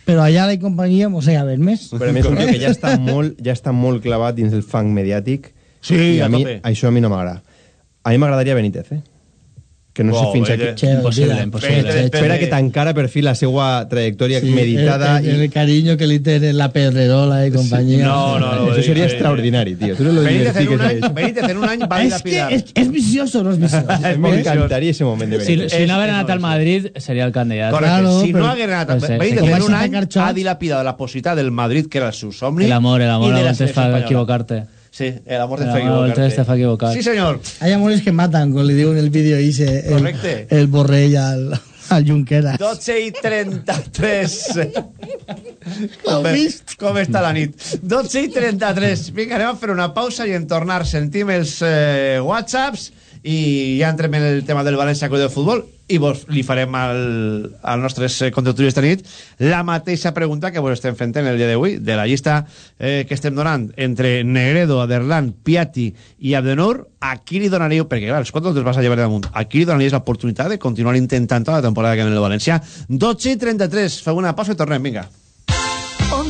Però allà la companyia mossegaven més. Però a més, un que ja està molt, ja està molt clavat dins el fang mediàtic Sí, i a, a mi, això a mi no m'agrada. A mi m'agradaria Benítez, eh? Que no sé Oh, fins a. Che, Impossible, olvida. impossible. Espera que tancara per fi la seva trajectòria Sí, meditada el, el, el cariño que li tenen la Pedrerola i companyia. No, no, no, Això seria sí, sí. extraordinari, tio. Tu no lo Benítez en un any. Benítez en un any va És que dilapidar. és, és vicioso, no és vicioso. Molt viciós. M'encantaria ese moment de Si, Benítez. si no haguera anat al Madrid, seria el candidat. Correcte, Claro, si però- no haguera anat Pues, eh, Benítez en un any ha dilapidado la possibilitat del Madrid, que era el seu somni, El amor, el amor de a la veces selecció fa equivocarte. Sí, el amor te El fa equivocarte. te fa equivocar. Sí, senyor. Hay amores que matan, com li diu en el vídeo ese, el, Correcte. el Borrell al, al Junqueras. 12 i 33. L'heu com, vist? com està la nit? 12 i 33. Vinga, anem a fer una pausa i en tornar sentim els eh, whatsapps i ja entrem en el tema del València Club de Futbol i vos li farem al, al nostres eh, contertulios esta nit la mateixa pregunta que vos estem fent en el dia d'avui de la llista eh, que estem donant entre Negredo, Aderlan, Piatti i Abdenur a qui li donaríeu perquè clar, els quatre te'ls vas a llevar damunt. A qui li donaries l'oportunitat de continuar intentant tota la temporada que en el València? 12 i 33, feu una pausa i tornem, vinga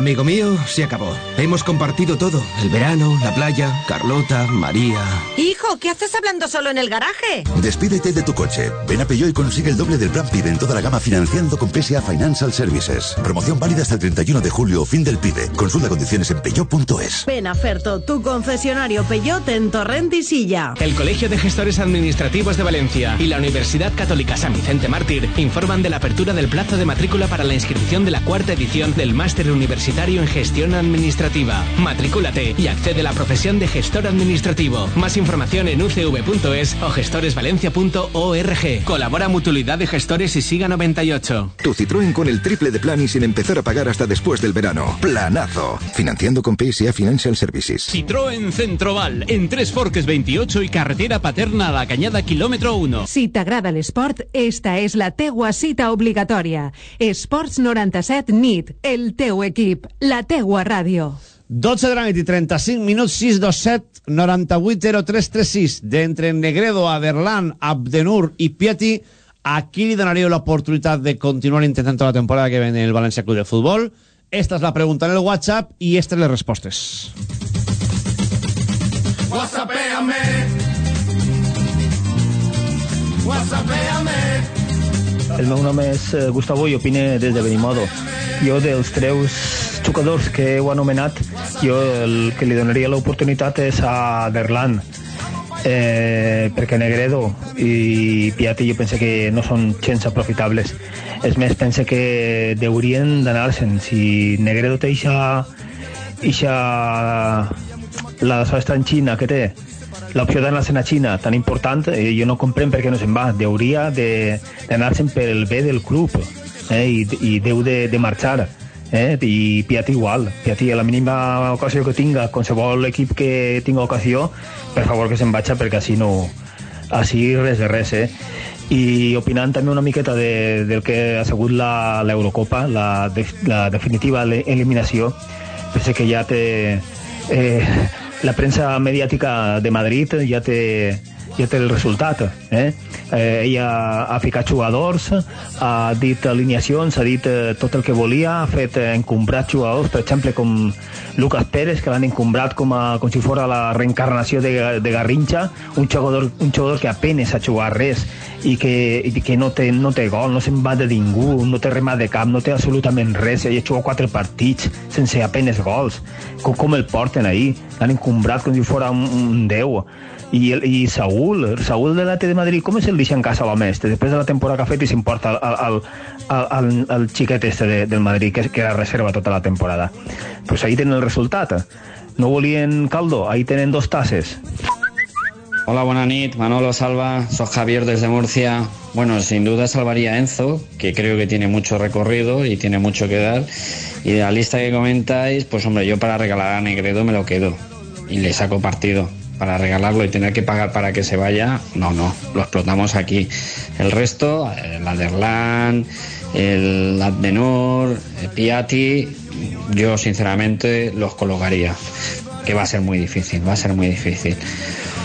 Amigo mío, se acabó. Hemos compartido todo. El verano, la playa, Carlota, María. Hijo, ¿qué haces hablando solo en el garaje? Despídete de tu coche. Ven a Peugeot y consigue el doble del plan PIB en toda la gama financiando con PSA Financial Services. Promoción válida hasta el 31 de julio, fin del PIB. Consulta condiciones en peugeot.es. Ven a Ferto, tu concesionario Peugeot en Torrent y Silla. El Colegio de Gestores Administrativos de Valencia y la Universidad Católica San Vicente Mártir informan de la apertura del plazo de matrícula para la inscripción de la cuarta edición del Máster Universitario en Gestión Administrativa. Matricúlate y accede a la profesión de gestor administrativo. Más información en ucv.es o gestoresvalencia.org. Colabora Mutualidad de Gestores y Siga 98. Tu Citroën con el triple de plan y sin empezar a pagar hasta después del verano. Planazo. Financiando con PSA Financial Services. Citroën Centroval, en Tres Forques 28 y carretera paterna a la Cañada kilómetro 1. Si t'agrada l'esport, esta és la teua cita obligatòria. Esports 97 NIT, el teu equip, la teua ràdio. 12 de la nit i 35 minuts, 627 98 0336. D'entre Negredo, Aderlan, Abdenur i Pieti, a qui li donaríeu l'oportunitat de continuar intentant tota la temporada que ven el València Club de Futbol? Esta és la pregunta en el WhatsApp i estas les respostes. Whatsappéame. Whatsappéame. El meu nom és eh, Gustavo i opine des de Benimodo. Jo dels treus jugadors que heu anomenat, jo el que li donaria l'oportunitat és a Derlan. Eh, perquè Negredo i Piatti jo penso que no són gens aprofitables. És més, penso que deurien d'anar-se'n. Si Negredo té ixa, ixa la sola en Xina que té, l'opció d'anar-se'n a Xina tan important, eh, jo no comprenc per què no se'n va. Deuria de- d'anar-se'n per el bé del club eh, i, i deu de, de marxar. Eh? I Piatti igual. Piatti a la mínima ocasió que tinga, qualsevol equip que tinga ocasió, per favor que se'n vagi perquè així no... Així res de res, eh? I opinant també una miqueta de, del que ha sigut la- l'Eurocopa, la, de, la definitiva eliminació, penso que ja té... Eh, la premsa mediàtica de Madrid ja té, ja té el resultat. Eh? Eh, ella ha ficat jugadors, ha dit alineacions, ha dit eh, tot el que volia, ha fet eh, encombrat jugadors, per exemple, com Lucas Pérez, que l'han encombrat com, a, com si fos la reencarnació de, de Garrincha, un jugador, un jugador que apenes ha jugat res i que, i que no, té, no té gol, no se'n va de ningú, no té remat de cap, no té absolutament res, ha jugat quatre partits sense apenes gols. Com, com el porten ahí? L'han encombrat com si fos un, un déu. I, el, i Saúl, Saúl de l'Ate de Madrid, com és el deixa en casa l'home este? Després de la temporada que ha fet i s'importa xiquet este de, del Madrid, que, que era reserva tota la temporada. Pues ahí tenen el resultat. No volien caldo, ahí tenen dos tasses. Hola, buena nit, Manolo Salva, soy Javier desde Murcia. Bueno, sin duda salvaría a Enzo, que creo que tiene mucho recorrido y tiene mucho que dar. Y de la lista que comentáis, pues hombre, yo para regalar a Negredo me lo quedo y le saco partido. Para regalarlo y tener que pagar para que se vaya, no, no, lo explotamos aquí. El resto, el Aderlan, el Admenur, el Piatti, yo sinceramente los colocaría. Que va a ser muy difícil, va a ser muy difícil.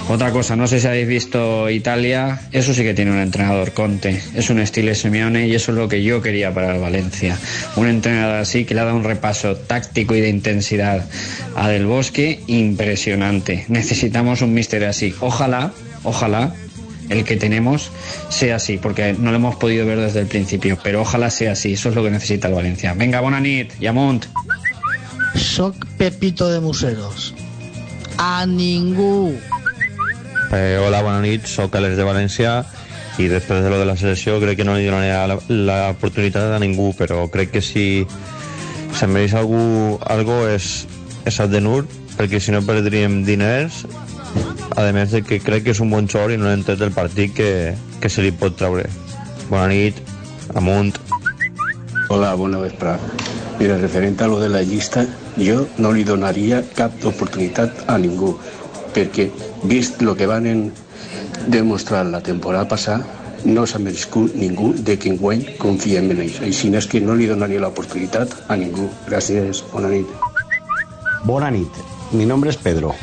Otra cosa, no sé si habéis visto Italia, eso sí que tiene un entrenador Conte, es un estilo Simeone y eso es lo que yo quería para el Valencia. Un entrenador así que le ha dado un repaso táctico y de intensidad a Del Bosque impresionante. Necesitamos un mister así. Ojalá, ojalá el que tenemos sea así, porque no lo hemos podido ver desde el principio, pero ojalá sea así, eso es lo que necesita el Valencia. Venga, bona nit, i amunt. Soc Pepito de Museros. A ningú. Eh, hola, bona nit, sóc Alex de València i després de lo de la selecció crec que no li donaré l'oportunitat a ningú, però crec que si se'n mereix algú algo és, és Abdenur, perquè si no perdríem diners, a més de que crec que és un bon xor i no hem tret el partit que, que se li pot treure. Bona nit, amunt. Hola, bona vesprada. Mira, referente a lo de la llista, jo no li donaria cap oportunitat a ningú, perquè vist el que van en demostrar la temporada passada, no s'ha merescut ningú de que enguany confiem en ells. Així és que no li donaria l'oportunitat a ningú. Gràcies, bona nit, mi nombre es Pedro.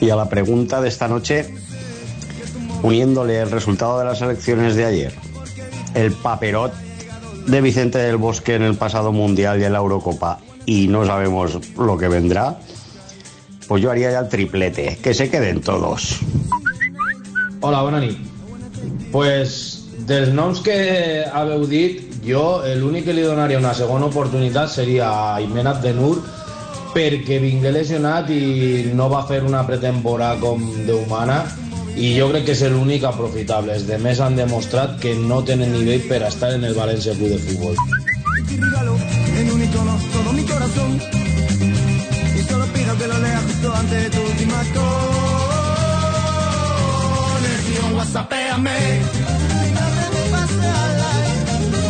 Y a la pregunta de esta noche, uniéndole el resultado de las elecciones de ayer, el paperot de Vicente del Bosque en el pasado Mundial y en la Eurocopa y no sabemos lo que vendrá, pues yo haría ya el triplete, que se queden todos. Hola, bona nit. Pues, dels noms que haveu dit, jo l'únic que li donaria una segona oportunitat seria a Imen Abdenur perquè vingué lesionat i no va fer una pretemporada com Déu mana i jo crec que és l'únic aprofitable. Els demés han demostrat que no tenen nivell per estar en el València Club de Futbol. Antes de tu última conexión. Whatsappéame.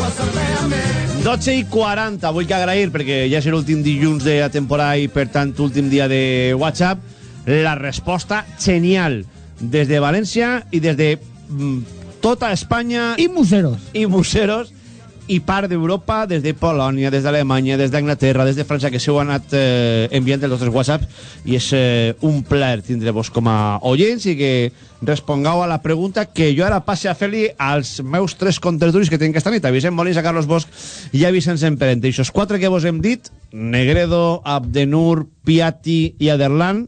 Whatsappéame. 12 i 40, vull que agrair perquè ja és l'últim dilluns de la temporada i per tant últim dia de WhatsApp la resposta genial des de València i des de mm, tota Espanya i museros i museros i part d'Europa, des de Polònia, des d'Alemanya, des d'Anglaterra, des de França, que s'heu anat eh, enviant els vostres WhatsApp i és eh, un plaer tindre-vos com a oients i que respongueu a la pregunta que jo ara passe a fer-li als meus tres contertulis que tinc aquesta nit, a Vicent Molins, a Carlos Bosch i a Vicent Semperente. I això quatre que vos hem dit, Negredo, Abdenur, Piatti i Aderlan,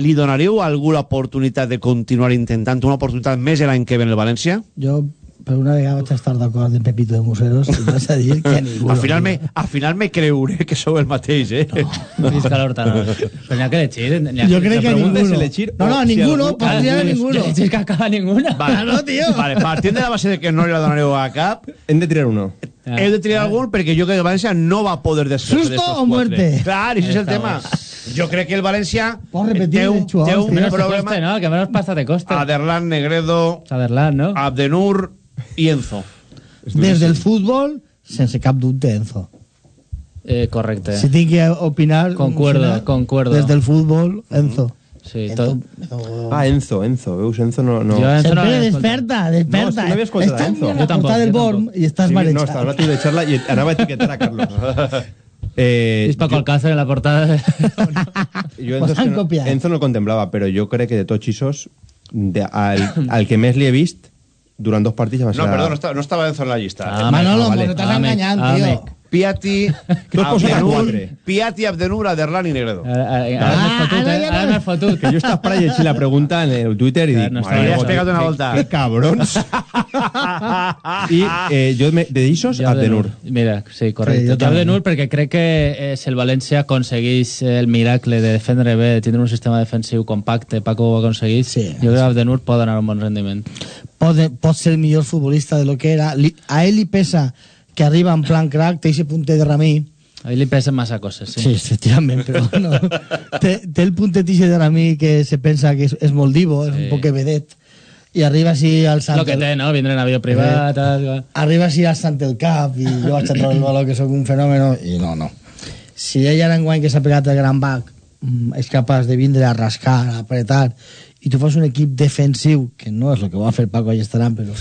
li donaríeu a algú l'oportunitat de continuar intentant una oportunitat més l'any que ve en el València? Jo, per una vegada vaig estar d'acord amb Pepito de Museros i vas a dir que a ningú. Al final, me, al final me creuré que sou el mateix, eh? No. Visca l'Hortano. Però n'hi ha que elegir. n'hi ha Jo crec que a ninguno. és elegir No, no, a o si ninguno, algú- podria a algú és- ninguno. Elegir que acaba ninguna. Vale, Claro, tío. Vale, partint de la base de que no li la donareu a cap, Hem de tirar uno. heu de triar algun perquè jo crec que el València no va poder desfer Susto d'estos o muerte? Clar, i ese és el tema. Jo crec que el València té un, té un que Menos te problema... coste, ¿no? Que menos pasta te coste. Aderlan, Negredo, Saberlan, ¿no? Abdenur i Enzo. Des del futbol, sense cap dubte, Enzo. Eh, correcte. Si tinc que opinar... Concuerdo, concuerdo. Des del futbol, Enzo. Sí, Enzo, tot... Ah, Enzo, Enzo. Veus, Enzo no... no. Jo Enzo no Sempre l'havia desperta, desperta. No, no havia escoltat Estàs Enzo. Jo tampoc, portada del jo Born i estàs Sí, no, marejat. estava a tu de xarla i anava a etiquetar a Carlos. Eh, És Paco Alcácer en la portada. de- jo Pues Enzo, no, copiat. Enzo no el contemplava, però jo crec que de tots de, al, al que més li he vist durant dos partits va ser... No, perdó, no estava, no estava Enzo en la llista. Ah, Manolo, vale. me estàs Àmec, enganyant, àmec. Piatti, Abdenur. Piatti, Abdenur, Aderlan i Negredo. Ara ara m'has fotut, ara eh? ja Ara no- m'has fotut. Que jo estàs per a llegir la pregunta en el Twitter i dic... no "Mare estava meva, Has pegat una volta. Que cabrons. I eh, jo me- de d'ixos, Abdenur. Mira, sí, correcte. jo Sí, jo. Abdenur perquè crec que eh, si el València aconsegueix el miracle de defendre bé, de tindre un sistema defensiu compacte, Paco ho ha aconseguit, Sí. jo crec que Abdenur pot donar un bon rendiment. Pot, pot ser el millor futbolista de lo que era. Li, a ell li pesa que arriba en plan crack, té ese punter de Ramí. A ell li pesen massa coses, sí. Sí, efectivament, però no. té, té el puntet ixe de Ramí que se pensa que és, és molt divo, és Sí. un poc vedet. I arriba així al És Sant... el que té, no? Vindre en avió privat, tal... Arriba així al Sant el Cap i jo vaig a treure el valor que sóc un fenòmeno i no, no. Si ell ara enguany que s'ha pegat el gran bac mm, és capaç de vindre a rascar, a apretar i tu fas un equip defensiu que no és el que va fer Paco Allestaran però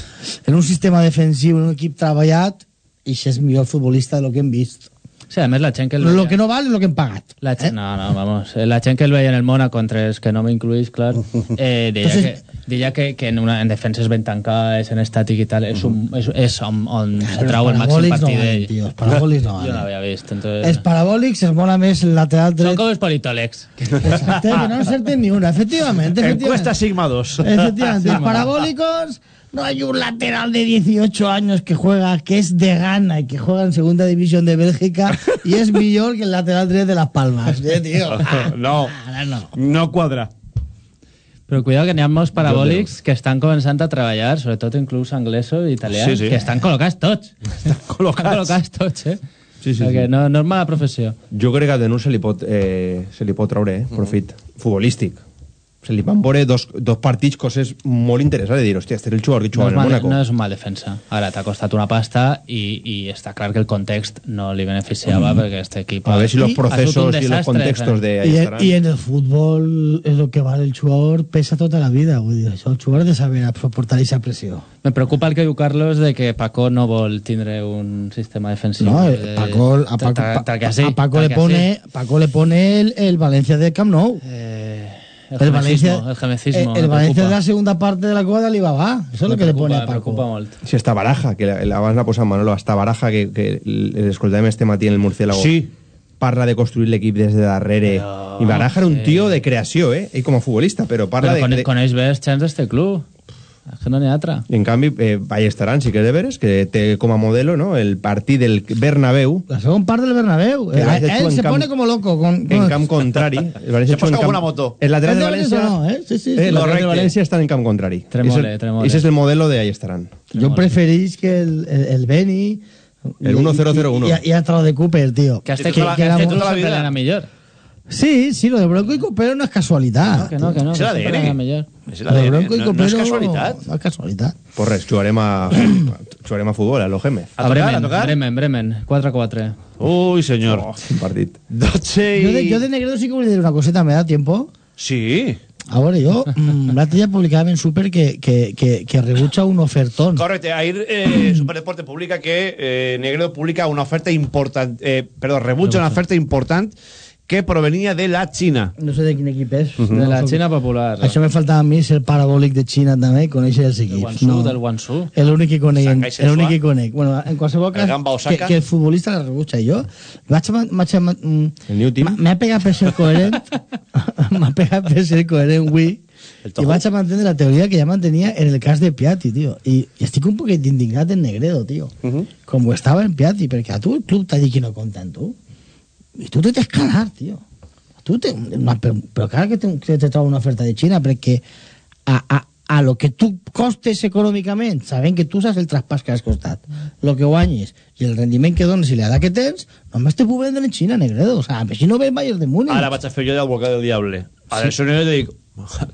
en un sistema defensiu, en un equip treballat i és millor futbolista de lo que hem vist Sí, a més la gent que el lo que no val és lo que hem pagat La gent, no, no, vamos. eh, La gent que el veia en el Mónaco, entre els que no m'incluís, clar, eh, deia, Entonces- que, deia que, que en, una, en defenses ben tancades, en estàtic i tal, és, un, és, és on, on se trau el màxim no partit valen, d'ell. tio, els parabòlics no Jo valen. no l'havia vist, entonces... els parabòlics es mola més el lateral Són dret com els politòlegs. Exacte, que no encerten ni una efectivament, efectivament. Encuesta Sigma 2. Efectivamente, los parabólicos, no hay un lateral de 18 años que juega, que es de gana y que juega en segunda división de Bélgica y es mejor que el lateral 3 de Las Palmas. Eh, tío. No, no. no quadra. Però cuidado que n'hi ha molts parabòlics que estan començant a treballar, sobretot inclús anglesos i italians, Sí, sí. que estan col·locats tots. Estan col·locats. col·locats tots, eh? Sí, sí, Perquè sí. no, no és mala professió. Jo crec que a Denur se li pot, eh, se li pot treure eh, profit futbolístic. Se li van veure dos, dos partits coses molt interessants de dir, hòstia, este és el jugador que No jugava és, en el Mónaco. no és un mal defensa. Ara t'ha costat una pasta i, i està clar que el context no li beneficiava perquè aquest equip... A ver si los procesos y los contextos de ahí Y, en- estarán. y en el fútbol es lo que vale el jugador pesa toda la vida. vull dir, això, El jugador ha de saber soportar esa presión. Me preocupa el que diu Carlos de que Paco no vol tindre un sistema defensiu. No, eh, Paco, a Paco, que así, a Paco le pone. Paco le pone el, el Valencia de Camp Nou. Eh, el, El Valencia, el gemecismo. el me Valencia de la segunda parte de la Copa de Alibaba. Eso es lo que le pone a Paco. preocupa molt. Si esta baraja, que la- abans la posat Manolo, esta baraja que, que l'escoltàvem este matí en el Murciélago. Sí. parla de construir l'equip des de darrere. I Baraja era un sí. tio de creació, eh? Ell com a futbolista, però parla Però de... coneix bé els xans d'este club. que no n'hi ha en canvi, eh, Ballestaran sí que de veres, que té com modelo no? el partit del Bernabéu. La segona part del Bernabéu. Eh, se pone como loco. En camp contrari. El El lateral de València... No, de València està en camp contrari. Tremole. Ese es el modelo de Ballestaran. Jo preferís que el, el, el Beni... El I, i, i, i, de Cooper, tío. Que, que, que, que, Sí, sí, lo de Bronco y Copero no es casualidad. Que no, que no. És que l'ADN. És Lo de l'ADN, Bronco y no, Copero no és casualitat. No es casualidad. Pues res, jugarem a, jugarem a futbol, a l'Ogeme. A A tocar, Bremen, a tocar? Bremen, Bremen, 4-4. Uy, senyor. Oh, quin partit. 12 Yo de, i... yo de Negredo sí que voy a decir una coseta, ¿me da tiempo? Sí. Ahora yo, mm, l'altre dia publicava en Super que, que, que, que rebutja un ofertón. Correcte, ahir eh, Superdeporte publica que eh, Negredo publica una oferta important, eh, perdó, rebutja una oferta important que provenia de la Xina. No sé de quin equip és. De la No, Xina popular. Això me faltava a mi ser parabòlic de Xina també, conèixer els equips. Guangzhou, del Guangzhou. L'únic que conec, l'únic que conec. Bueno, en qualsevol cas, El que, que el futbolista la rebutja. Jo vaig, a- vaig a, mm, El New Team. m'ha- pegat per ser coherent, m'ha pegat per ser coherent El i vaig a mantenir la teoria que ja mantenia en el cas de Piatti, tio. I, i estic un poquet indignat en Negredo, tio. Com ho estava en Piatti, perquè a tu el club t'ha dit que no compta amb tu. I tu te t'has calar, tio. Tu te, una, però, però clar que te, que te troba una oferta de Xina, perquè a, a, a lo que tu costes econòmicament, sabent que tu saps el traspàs que has costat, lo que guanyes i el rendiment que dones i l'edat que tens, només te puc vendre en Xina, Negredo. O sea, si no ves Bayern de Múnich. Ara vaig a fer jo d'advocat del diable. A sí. Negredo dic,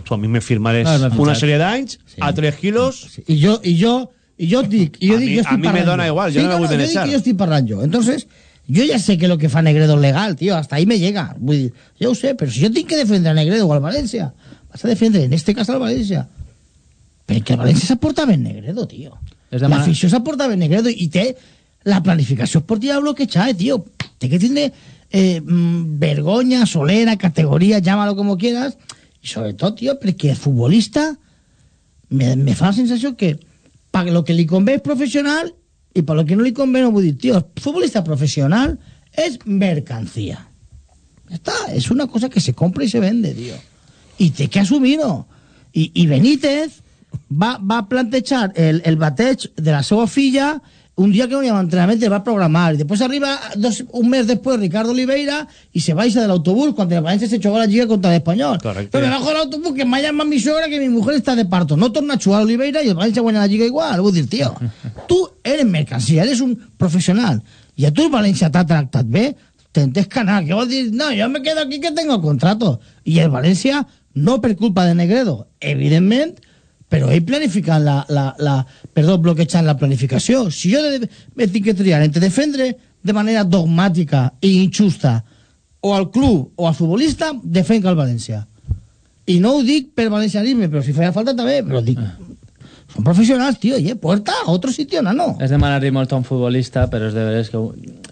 tu a mi me firmares Ah, fitxat. una sèrie d'anys a 3 quilos I jo, i jo, i jo et dic, i jo A dic, mi- jo estic a mi me dona igual, jo no me vull jo dic beneficiar. que jo estic parlant jo. Entonces, yo ya sé que lo que fa Negredo es legal, tío, hasta ahí me llega. Ho sé, però si jo tinc que defendre a Negredo o al València, vas a defendre en este cas al València. Perquè el València s'aporta ben Negredo, tío. Demà- L'afició s'aporta ben Negredo i té la planificació esportiva bloquejada, tío. Té que tindre eh, mm, vergonya, solera, categoria, llámalo como quieras. Y sobre todo, tío, perquè el futbolista me, me fa la sensació que para lo que li convé és professional i lo que no li convé no vull el futbolista professional és mercancía. Está, es una cosa que se compra y se vende, tío. Y té que assumir-ho. I, I Benítez va, va plantejar el, el bateig de la seva un dia que no entrenament el va programar. I després arriba dos, un mes després Ricardo Oliveira y se baixa del autobús cuando el Valencia se jugó la Liga contra el Español. Correcte. pero me bajo del autobús que me ha llamado mi suegra que mi mujer está de parto. No torna a jugar Oliveira y el Valencia guanya la Liga igual. Vull dir, tío tu eres mercancía eres un professional i a tu el València t'ha tractat bé tentes canar que vol dir no, jo me quedo aquí que tengo contrato i el València no per culpa de Negredo evidentment però ell planificant la, la, la perdó, bloquejant la planificació si jo de, me tinc que triar entre defendre de manera dogmàtica i injusta o al club o al futbolista defenc el València i no ho dic per valencianisme però si feia falta també però dic són professionals, tio, i eh, puerta a otro sitio, nano. És demanar-li molt a un futbolista, però és de veres que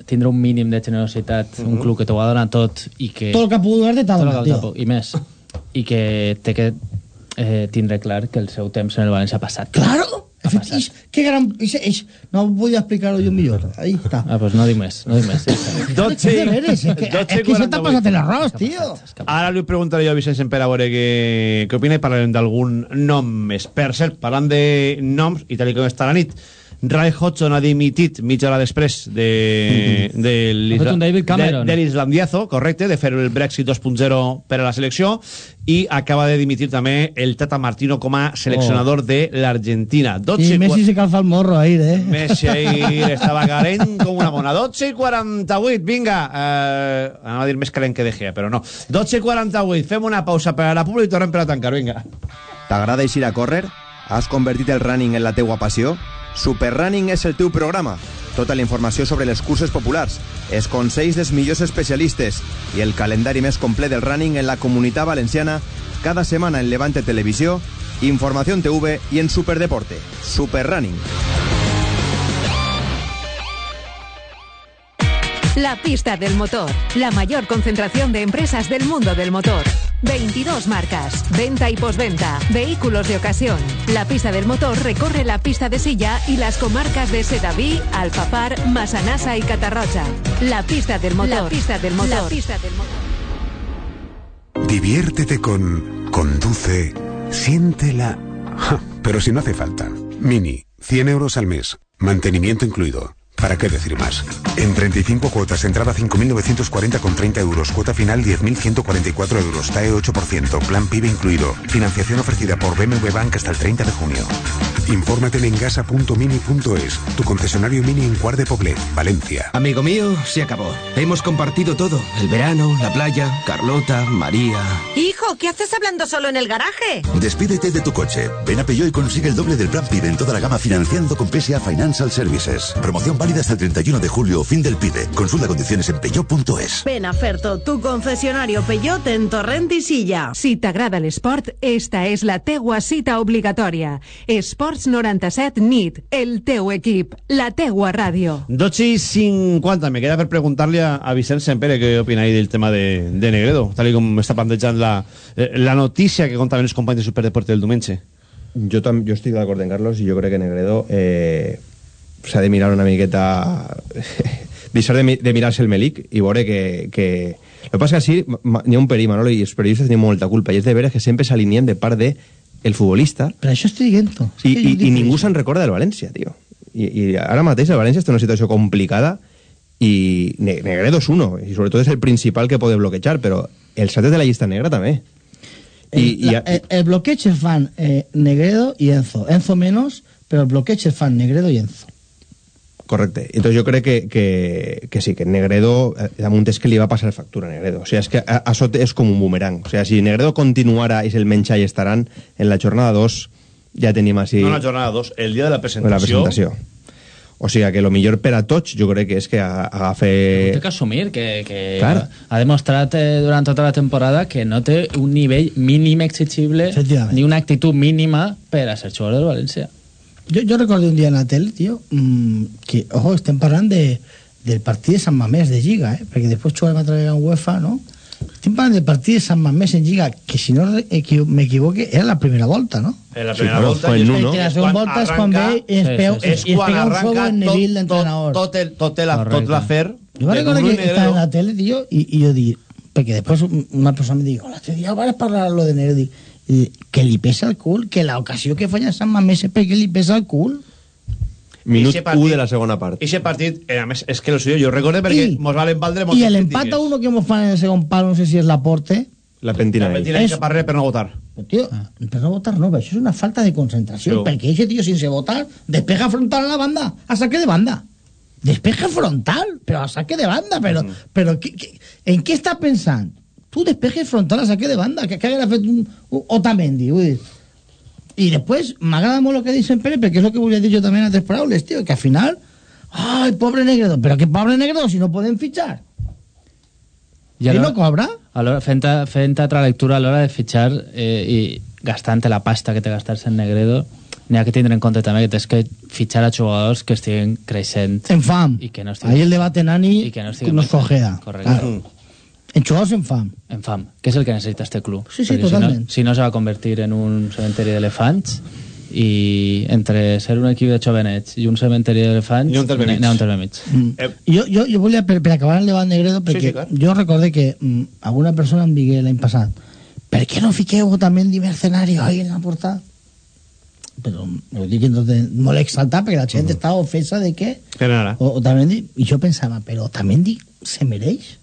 tindre un mínim de generositat, un club que t'ho va donar tot i que... Tot el que ha pogut donar-te t'ha donat, tio. I més. I que té que eh, tindre clar que el seu temps en el València ha passat. Claro, efectivament, que gran... Ix, ix, no voy a explicar-ho jo millor. Ahí està. Ah, pues no dic més, no dic més. Sí, sí. 12 És de veres, és que, és que se t'ha passat l'arròs, tio. Ara li preguntaré jo a Vicent Semper a veure què, què opina i parlarem d'algun nom més. Per cert, parlant de noms, i tal i com està la nit, Ray Hodgson ha dimitit mitja hora després de, Cameron. de, de l'islandiazo, correcte, de fer el Brexit 2.0 per a la selecció i acaba de dimitir també el Tata Martino com a seleccionador de l'Argentina. 12 I Messi se calza el morro ahí, eh? Messi ahí estava calent com una mona. 12 i 48, vinga. Eh, anava a dir més calent que de Gea, però no. 12 i 48, fem una pausa per a la pública i tornem per a tancar, vinga. T'agrada eixir a córrer? Has convertit el running en la teua passió? Superrunning és el teu programa. Tota la informació sobre les curses populars, els consells dels millors especialistes i el calendari més complet del running en la comunitat valenciana cada setmana en Levante Televisió, Informació TV i en Superdeporte. Superrunning. La pista del motor, la mayor concentración de empresas del mundo del motor. 22 marcas. Venta y posventa. Vehículos de ocasión. La pista del motor recorre la pista de silla y las comarcas de Sedaví, Alfafar, Masanasa y Catarrocha. La pista del motor. La pista del motor. La pista del motor. Diviértete con Conduce, siéntela. Ja, pero si no hace falta. Mini, 100 euros al mes. Mantenimiento incluido. ¿Para qué decir más? En 35 cuotas, entrada 5.940 con 30 euros, cuota final 10.144 euros, TAE 8%, plan PIB incluido, financiación ofrecida por BMW Bank hasta el 30 de junio. Infórmate en engasa.mini.es, tu concesionario Mini en Cuart de Poblet, Valencia. Amigo mío, se acabó. Hemos compartido todo. El verano, la playa, Carlota, María... Hijo, ¿qué haces hablando solo en el garaje? Despídete de tu coche. Ven a Peugeot y consigue el doble del plan PIB en toda la gama financiando con PSA Financial Services. Promoción válida hasta el 31 de julio, fin del PIB. Consulta condiciones en peugeot.es. Ven a Ferto, tu concesionario Peugeot en Torrent i Silla. Si t'agrada l'esport, esta és la teua cita obligatòria. Esports 97 NIT, el teu equip, la teua ràdio. 12 y 50. Me queda per preguntarle a, a Vicent Sempere qué opina ahí del tema de, de Negredo, tal y como está plantejando la, eh, la noticia que contaven els companys de Superdeporte del diumenge. Jo, tam, jo estic d'acord en Carlos i jo crec que Negredo eh, s'ha de mirar una miqueta deixar de, de mirar-se el melic i veure que, que... el que passa que sí, n'hi ha un perill, Manolo, i els periodistes tenim molta culpa, i és de veure que sempre s'alineen de part de el futbolista Per això estic dient-ho. i, i, i ningú se'n recorda del València, tio. I, I ara mateix el València està en una situació complicada i Ne- Negredo és uno, i sobretot és el principal que pot bloquejar, però els altres de la llista negra també. I, el, la- el, el bloqueig el fan eh, Negredo i Enzo. Enzo menos, però el bloqueig el fan Negredo i Enzo. Correcte. Entonces yo creo que, que, que sí, que Negredo, eh, damunt és que li va passar factura a Negredo. O sea, és que a- això és com un boomerang. O sea, si Negredo continuara i se'l menja i estaran en la jornada 2, ja tenim així... No la jornada 2, el dia de la en presentació. la presentació. O sigui que lo millor per a tots jo crec que és que agafe... Té que assumir que, que Clar. ha demostrat eh, durant tota la temporada que no té un nivell mínim exigible ni una actitud mínima per a ser jugador del València. Jo, jo recordo un dia en la tele, tio, mmm, que, ojo, estem parlant de, del partit de Sant Mamés de Lliga, eh? perquè després jugarem altra vegada en UEFA, no? Estem parlant del partit de Sant Mamés en Lliga, que si no equi- m'equivoque, era la primera volta, no? En la Sí, primera claro, volta... fue i en és uno. Que la segona quan volta és quan arranca- ve i es, Sí, peu, sí, sí. quan arranca fuego en tot- Neville, tot, l'entrenador. tot, el, tot, el, tot Correcte. l'afer Jo me'n recordo que estava en la tele, tio, i, i jo dic, perquè després una persona em diu, hola, l'altre dia vas parlar lo de dic, i, que li pesa el cul, que l'ocasió que falla Sant Mamés és perquè li pesa el cul. Minut partit- 1 de la segona part. Eixe partit, eh, a més, és que lo suyo, jo recorde perquè I- mos valen valdre I moltes l'empat a uno que mos fan en el segon pal, no sé si és l'Aporte, La pentina La pentina És- que parre per no votar. Tio, per no votar no, però això és una falta de concentració, Sí. perquè aquest tio sense votar despega frontal a la banda, a saque de banda. Despeja frontal, però a saque de banda, però, però què, què, en què està pensant? Tu despejes frontal a saque de banda, que, que haguera fet un, un Otamendi, vull dir. I després, m'agrada molt el que dice Pere, perquè és el que volia dir jo també en altres paraules, tio, que al final, ai, pobre Negredo, però que pobre Negredo, si no podem fitxar. I Ell alhora- no cobra? Alhora, fent, fent altra lectura a l'hora de fitxar eh, i gastant la pasta que té gastar-se en Negredo, n'hi ha que tindre en compte també que tens que fitxar a jugadors que estiguen creixent En fam. i que no estiguen, Ahí el debate Nani i que no estiguen nos cogea. Correcte. Claro. En jugadors en fam. en fam, que és el que necessita este club. Sí, sí, Perquè totalment. Si no, si no se va a convertir en un cementeri d'elefants i entre ser un equip de jovenets i un cementeri d'elefants N'hi ha un terme mig. un terme mig. Mm. Jo, jo, jo volia, per, per acabar el debat Negredo, perquè sí, clar. jo recordé que mm, alguna persona em digué l'any passat per què no fiqueu Otamendi mercenario ahí en la portada? Però ho dic entonces, molt exaltat perquè la gent estava ofensa de que Que nada. o, Otamendi, i jo pensava, però Otamendi se mereix?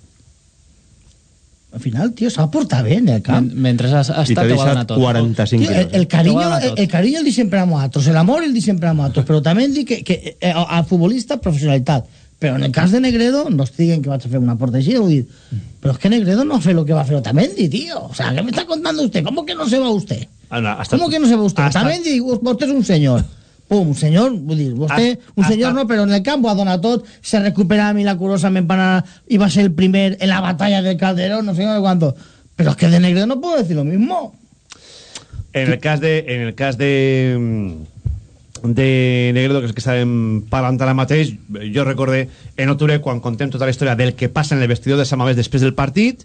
Al final, tio, s'ha portat bé en el camp. Men- Mentre has, has I t'ha estat ho ha deixat donat tot. 45 Tío, el, el guarda el, el cariño el di sempre a nosaltres, el amor el di sempre a nosaltres, però també el di que, que eh, al futbolista professionalitat. Però en el cas de Negredo, no estic dient que vaig a fer una porta així, vull dir, però és que Negredo no ha fet lo que va fer Otamendi, tío. O sea, ¿qué me está contando usted? ¿Cómo que no se va usted? Ana, hasta, ¿Cómo que no se va usted? hasta- Otamendi, usted és un senyor. Pum, un senyor, vull dir, vostè, Hasta- un senyor hasta- no, però en el camp ho ha donat tot, se recupera milagrosament para, i va ser el primer en la batalla del Calderón, no sé cuánto. Pero es que de Negredo no puedo decir lo mismo. En el cas de... En el cas de mm, de Negredo, que és el que estàvem parlant ara mateix, jo recorde en octubre quan contem tota la història del que passa en el vestidor de Sant Mamés després del partit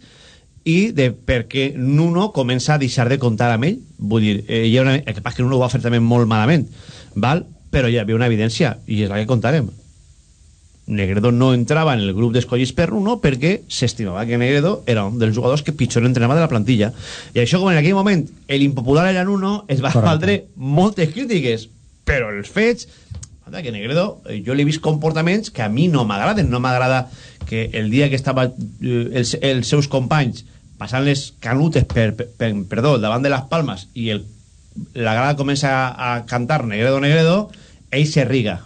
i de per què Nuno comença a deixar de comptar amb ell. Vull dir, eh, hi ha una, el que passa que Nuno ho va fer també molt malament, val? però hi havia una evidència, i és la que contarem. Negredo no entrava en el grup d'escollits per Nuno perquè s'estimava que Negredo era un dels jugadors que pitjor entrenava de la plantilla. I això, com en aquell moment el impopular era Nuno, es va Correcte. valdre moltes crítiques, però els fets que Negredo, eh, jo l'he vist comportaments que a mi no m'agraden. No m'agrada que el dia que estava eh, els, els seus companys passant les canutes per, per, per, perdó, davant de les palmes i el, la grada comença a, a cantar Negredo, Negredo, ell se riga.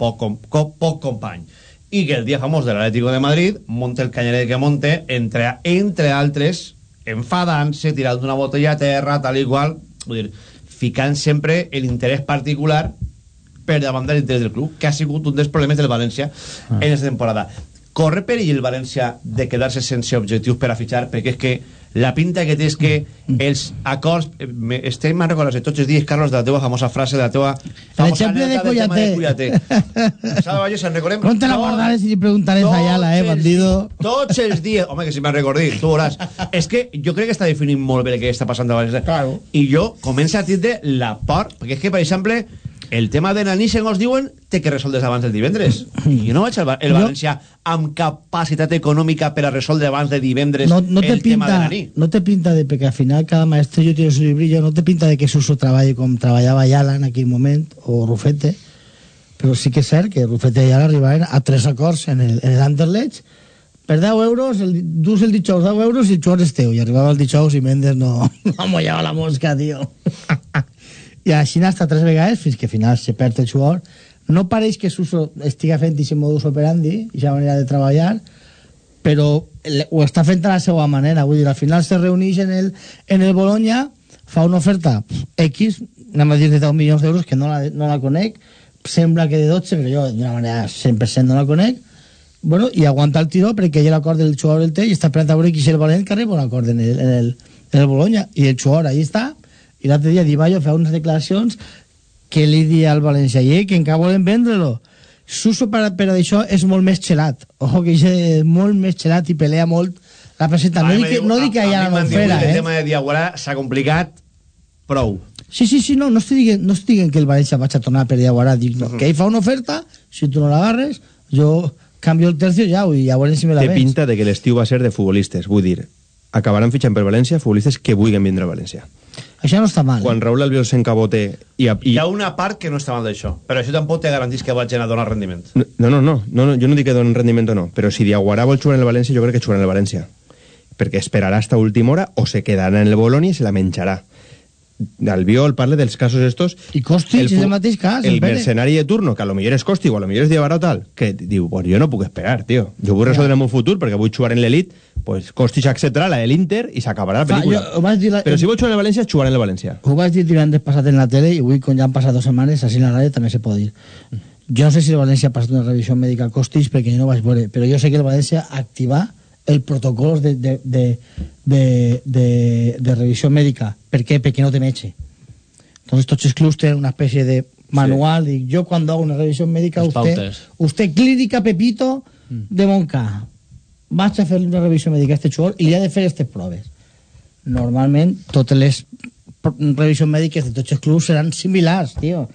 Poc, com, co, poc company. I que el dia famós de l'Atlético de Madrid monta el canyaret que monte, entre, entre altres, enfadant-se, tirant una botella a terra, tal i qual, vull dir, ficant sempre l'interès particular per davant de l'interès del club, que ha sigut un dels problemes del València ah. en aquesta temporada. Corre perill el València de quedar-se sense objectius per a fitxar, perquè és que la pinta que té és que els acords... eh, me- Estem a recordar tots els dies, Carlos, de la teva famosa frase, de la teva famosa L'exemple de tema de Cuyaté. Cuyaté. Salva Valles, en recordem... No te la guardaré si li preguntaré a Ayala, eh, els bandido. di- Tots els dies... Home, que si me'n recordi, tu veuràs. És que jo crec que està definint molt bé el que està passant a València. Claro. I jo començo a tindre la por, perquè és que, per exemple, el tema de Nani, segons diuen, té que resoldre abans del divendres. I jo no vaig al el València amb capacitat econòmica per a resoldre abans de divendres No, no te el tema de pinta, Nani. no te pinta de que al final cada maestrillo tiene su librillo, no te pinta de que Suso trabaje com treballava Ayala en aquell moment, o Rufete, però sí que és cert que Rufete i Ayala arribaven a tres acords en el, en el Anderlecht, per 10 euros, el, dus el dijous 10 euros i el jugador és teu, i arribava el dijous i Mendes no, no mollava la mosca, tio. I així hasta tres vegades, fins que al final se perd el jugador. No pareix que Suso estiga fent aquest modus operandi, aquesta manera de treballar, però ho està fent a la seva manera. Vull dir, al final se reuneix en el, en el Bologna, fa una oferta X, anem a dir de 10 milions d'euros, que no la, no la conec, sembla que de 12, però jo d'una manera 100% no la conec, bueno, i aguanta el tiró perquè hi ha l'acord del jugador del té i està esperant a veure qui és el valent que arriba un acord en el, en el, en el Bologna i el jugador ahí està i l'altre dia Di Maio fa unes declaracions que li dia al València i que encara volen vendre-lo Suso per, per això és molt més xelat ojo que és molt més xelat i pelea molt la presenta, no dic no dic que a- a allà mi no m'han dit fera que El eh? tema de Diaguarà s'ha complicat prou. Sí, sí, sí, no, no estic dient, no estic dient que el València vaig a tornar per Diaguarà, dic, no, que ell fa una oferta, si tu no l'agarres, jo canvio el tercio ja, i ja veurem si me la Té vens. pinta de que l'estiu va ser de futbolistes, vull dir, acabaran fitxant per València futbolistes que vulguin vindre a València. Això no està mal. Quan Raúl Albiol s'encabote i, i, Hi ha una part que no està mal d'això, però això tampoc te garantís que vagin a donar rendiment. No, no, no, no, no, jo no dic que donen rendiment o no, però si Diaguarà vol jugar en el València, jo crec que jugarà en el València. Perquè esperarà hasta última hora o se quedarà en el Bologna i se la menjarà. Albiol parla dels casos estos... I Kostic és fu- el mateix cas, El el Pere. mercenari de turno, que a lo millor és Kostic o a lo millor és Diaguarà o tal, que diu, pues jo no puc esperar, tio. Jo vull resoldre el meu futur perquè vull jugar en l'elit, pues Kostic acceptarà la de l'Inter i s'acabarà la Fa, pel·lícula. jo dir la- Però si vull jugar en el València, jugarà en el València. Ho vaig dir divendres passat en la tele i avui, quan ja han passat dues setmanes, així en la ràdio també se pot dir. Jo no sé si el València ha passat una revisió mèdica a Costis perquè jo no vaig veure, però jo sé que el València activar el protocol de, de, de, de, de, de revisió mèdica. Per què? Perquè no té metge. Entonces tots els clubs tenen una especie de manual y yo cuando hago una revisión médica usted, usted clínica Pepito de Montcà vaig a fer una revisió mèdica a este jugador i li ha de fer aquestes proves normalment totes les revisions mèdiques de tots els clubs seran similars, tio.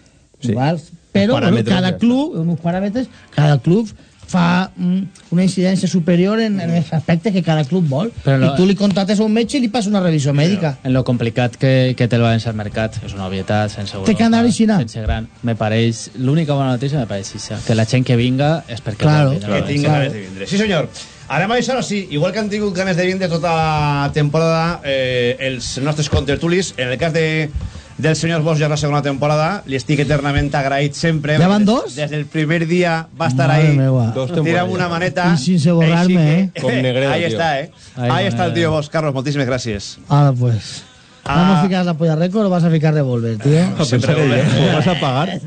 Sí. Iguals, però bueno, cada club, uns paràmetres, cada club fa mm, una incidència superior en, en els aspectes que cada club vol. Però no- I tu li contrates a un metge i li passa una revisió mèdica. En lo complicat que, que té el València al mercat, és una obvietat, sense Europa, Té que anar sense gran. Me pareix, l'única bona notícia me pareix que la gent que vinga és perquè Claro. Que tinga ganes de vindre. Sí, senyor. Anem a això, sí. Igual que han tingut ganes de vindre tota la temporada eh, els nostres contertulis, en el cas de del senyor Bosch ja la segona temporada, li estic eternament agraït sempre. Ja van Des- dos? Des del primer dia va estar Madre ahí. meua. Dos Tira'm una maneta. Y sin borrarme, eh. Com Ahí tío. está, eh. Ahí, Ahí está el eh. tío Bosch. Carlos, moltíssimes gràcies. Ahora pues. Ah. ¿Vamos a ficar la polla récord o vas a ficar revólver, tío? Sempre volver. ¿Ho vas a pagar?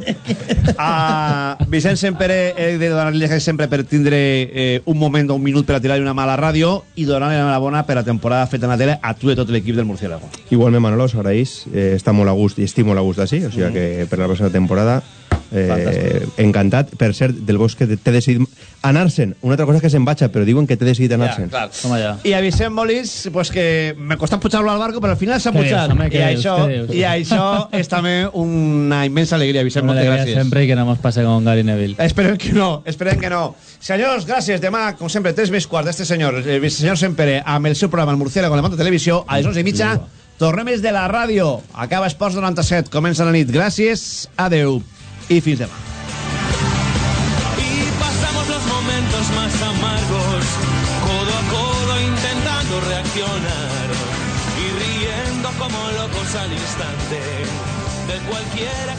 A Vicent sempre he de donar-li sempre per tindre eh, un moment o un minut per a tirar-li una mà a la ràdio i donar-li l'enhorabona per la temporada feta en la tele a tu i a tot l'equip del Murciélago. Igualment, Manolo, us agraeix. Eh, està molt a gust i estic molt a gust d'ací, o sigui que per la próxima temporada Eh, encantat. Per cert, del bosc que té decidit anar-se'n. Una altra cosa és que se'n vaig, però diuen que té decidit anar-se'n. clar. Ja. I a Vicent Molins, pues que me costa pujar-lo al barco, però al final s'ha pujat. home, I això, dius? I això és també una immensa alegria, Vicent. Moltes gràcies. siempre y que no nos pase con Gary Neville. Esperem que no, esperem que no. Senyors, gràcies. Demà, com sempre, 3 més quarts d'este senyor, el senyor Sempere, amb el seu programa El Murciélago, la Manta Televisió, a les 11 i mitja, tornem des de la ràdio. Acaba Esports 97, comença la nit. Gràcies, adeu i fins demà. Y pasamos los momentos más amargos, codo a codo intentando reaccionar y riendo como locos al instante de cualquiera que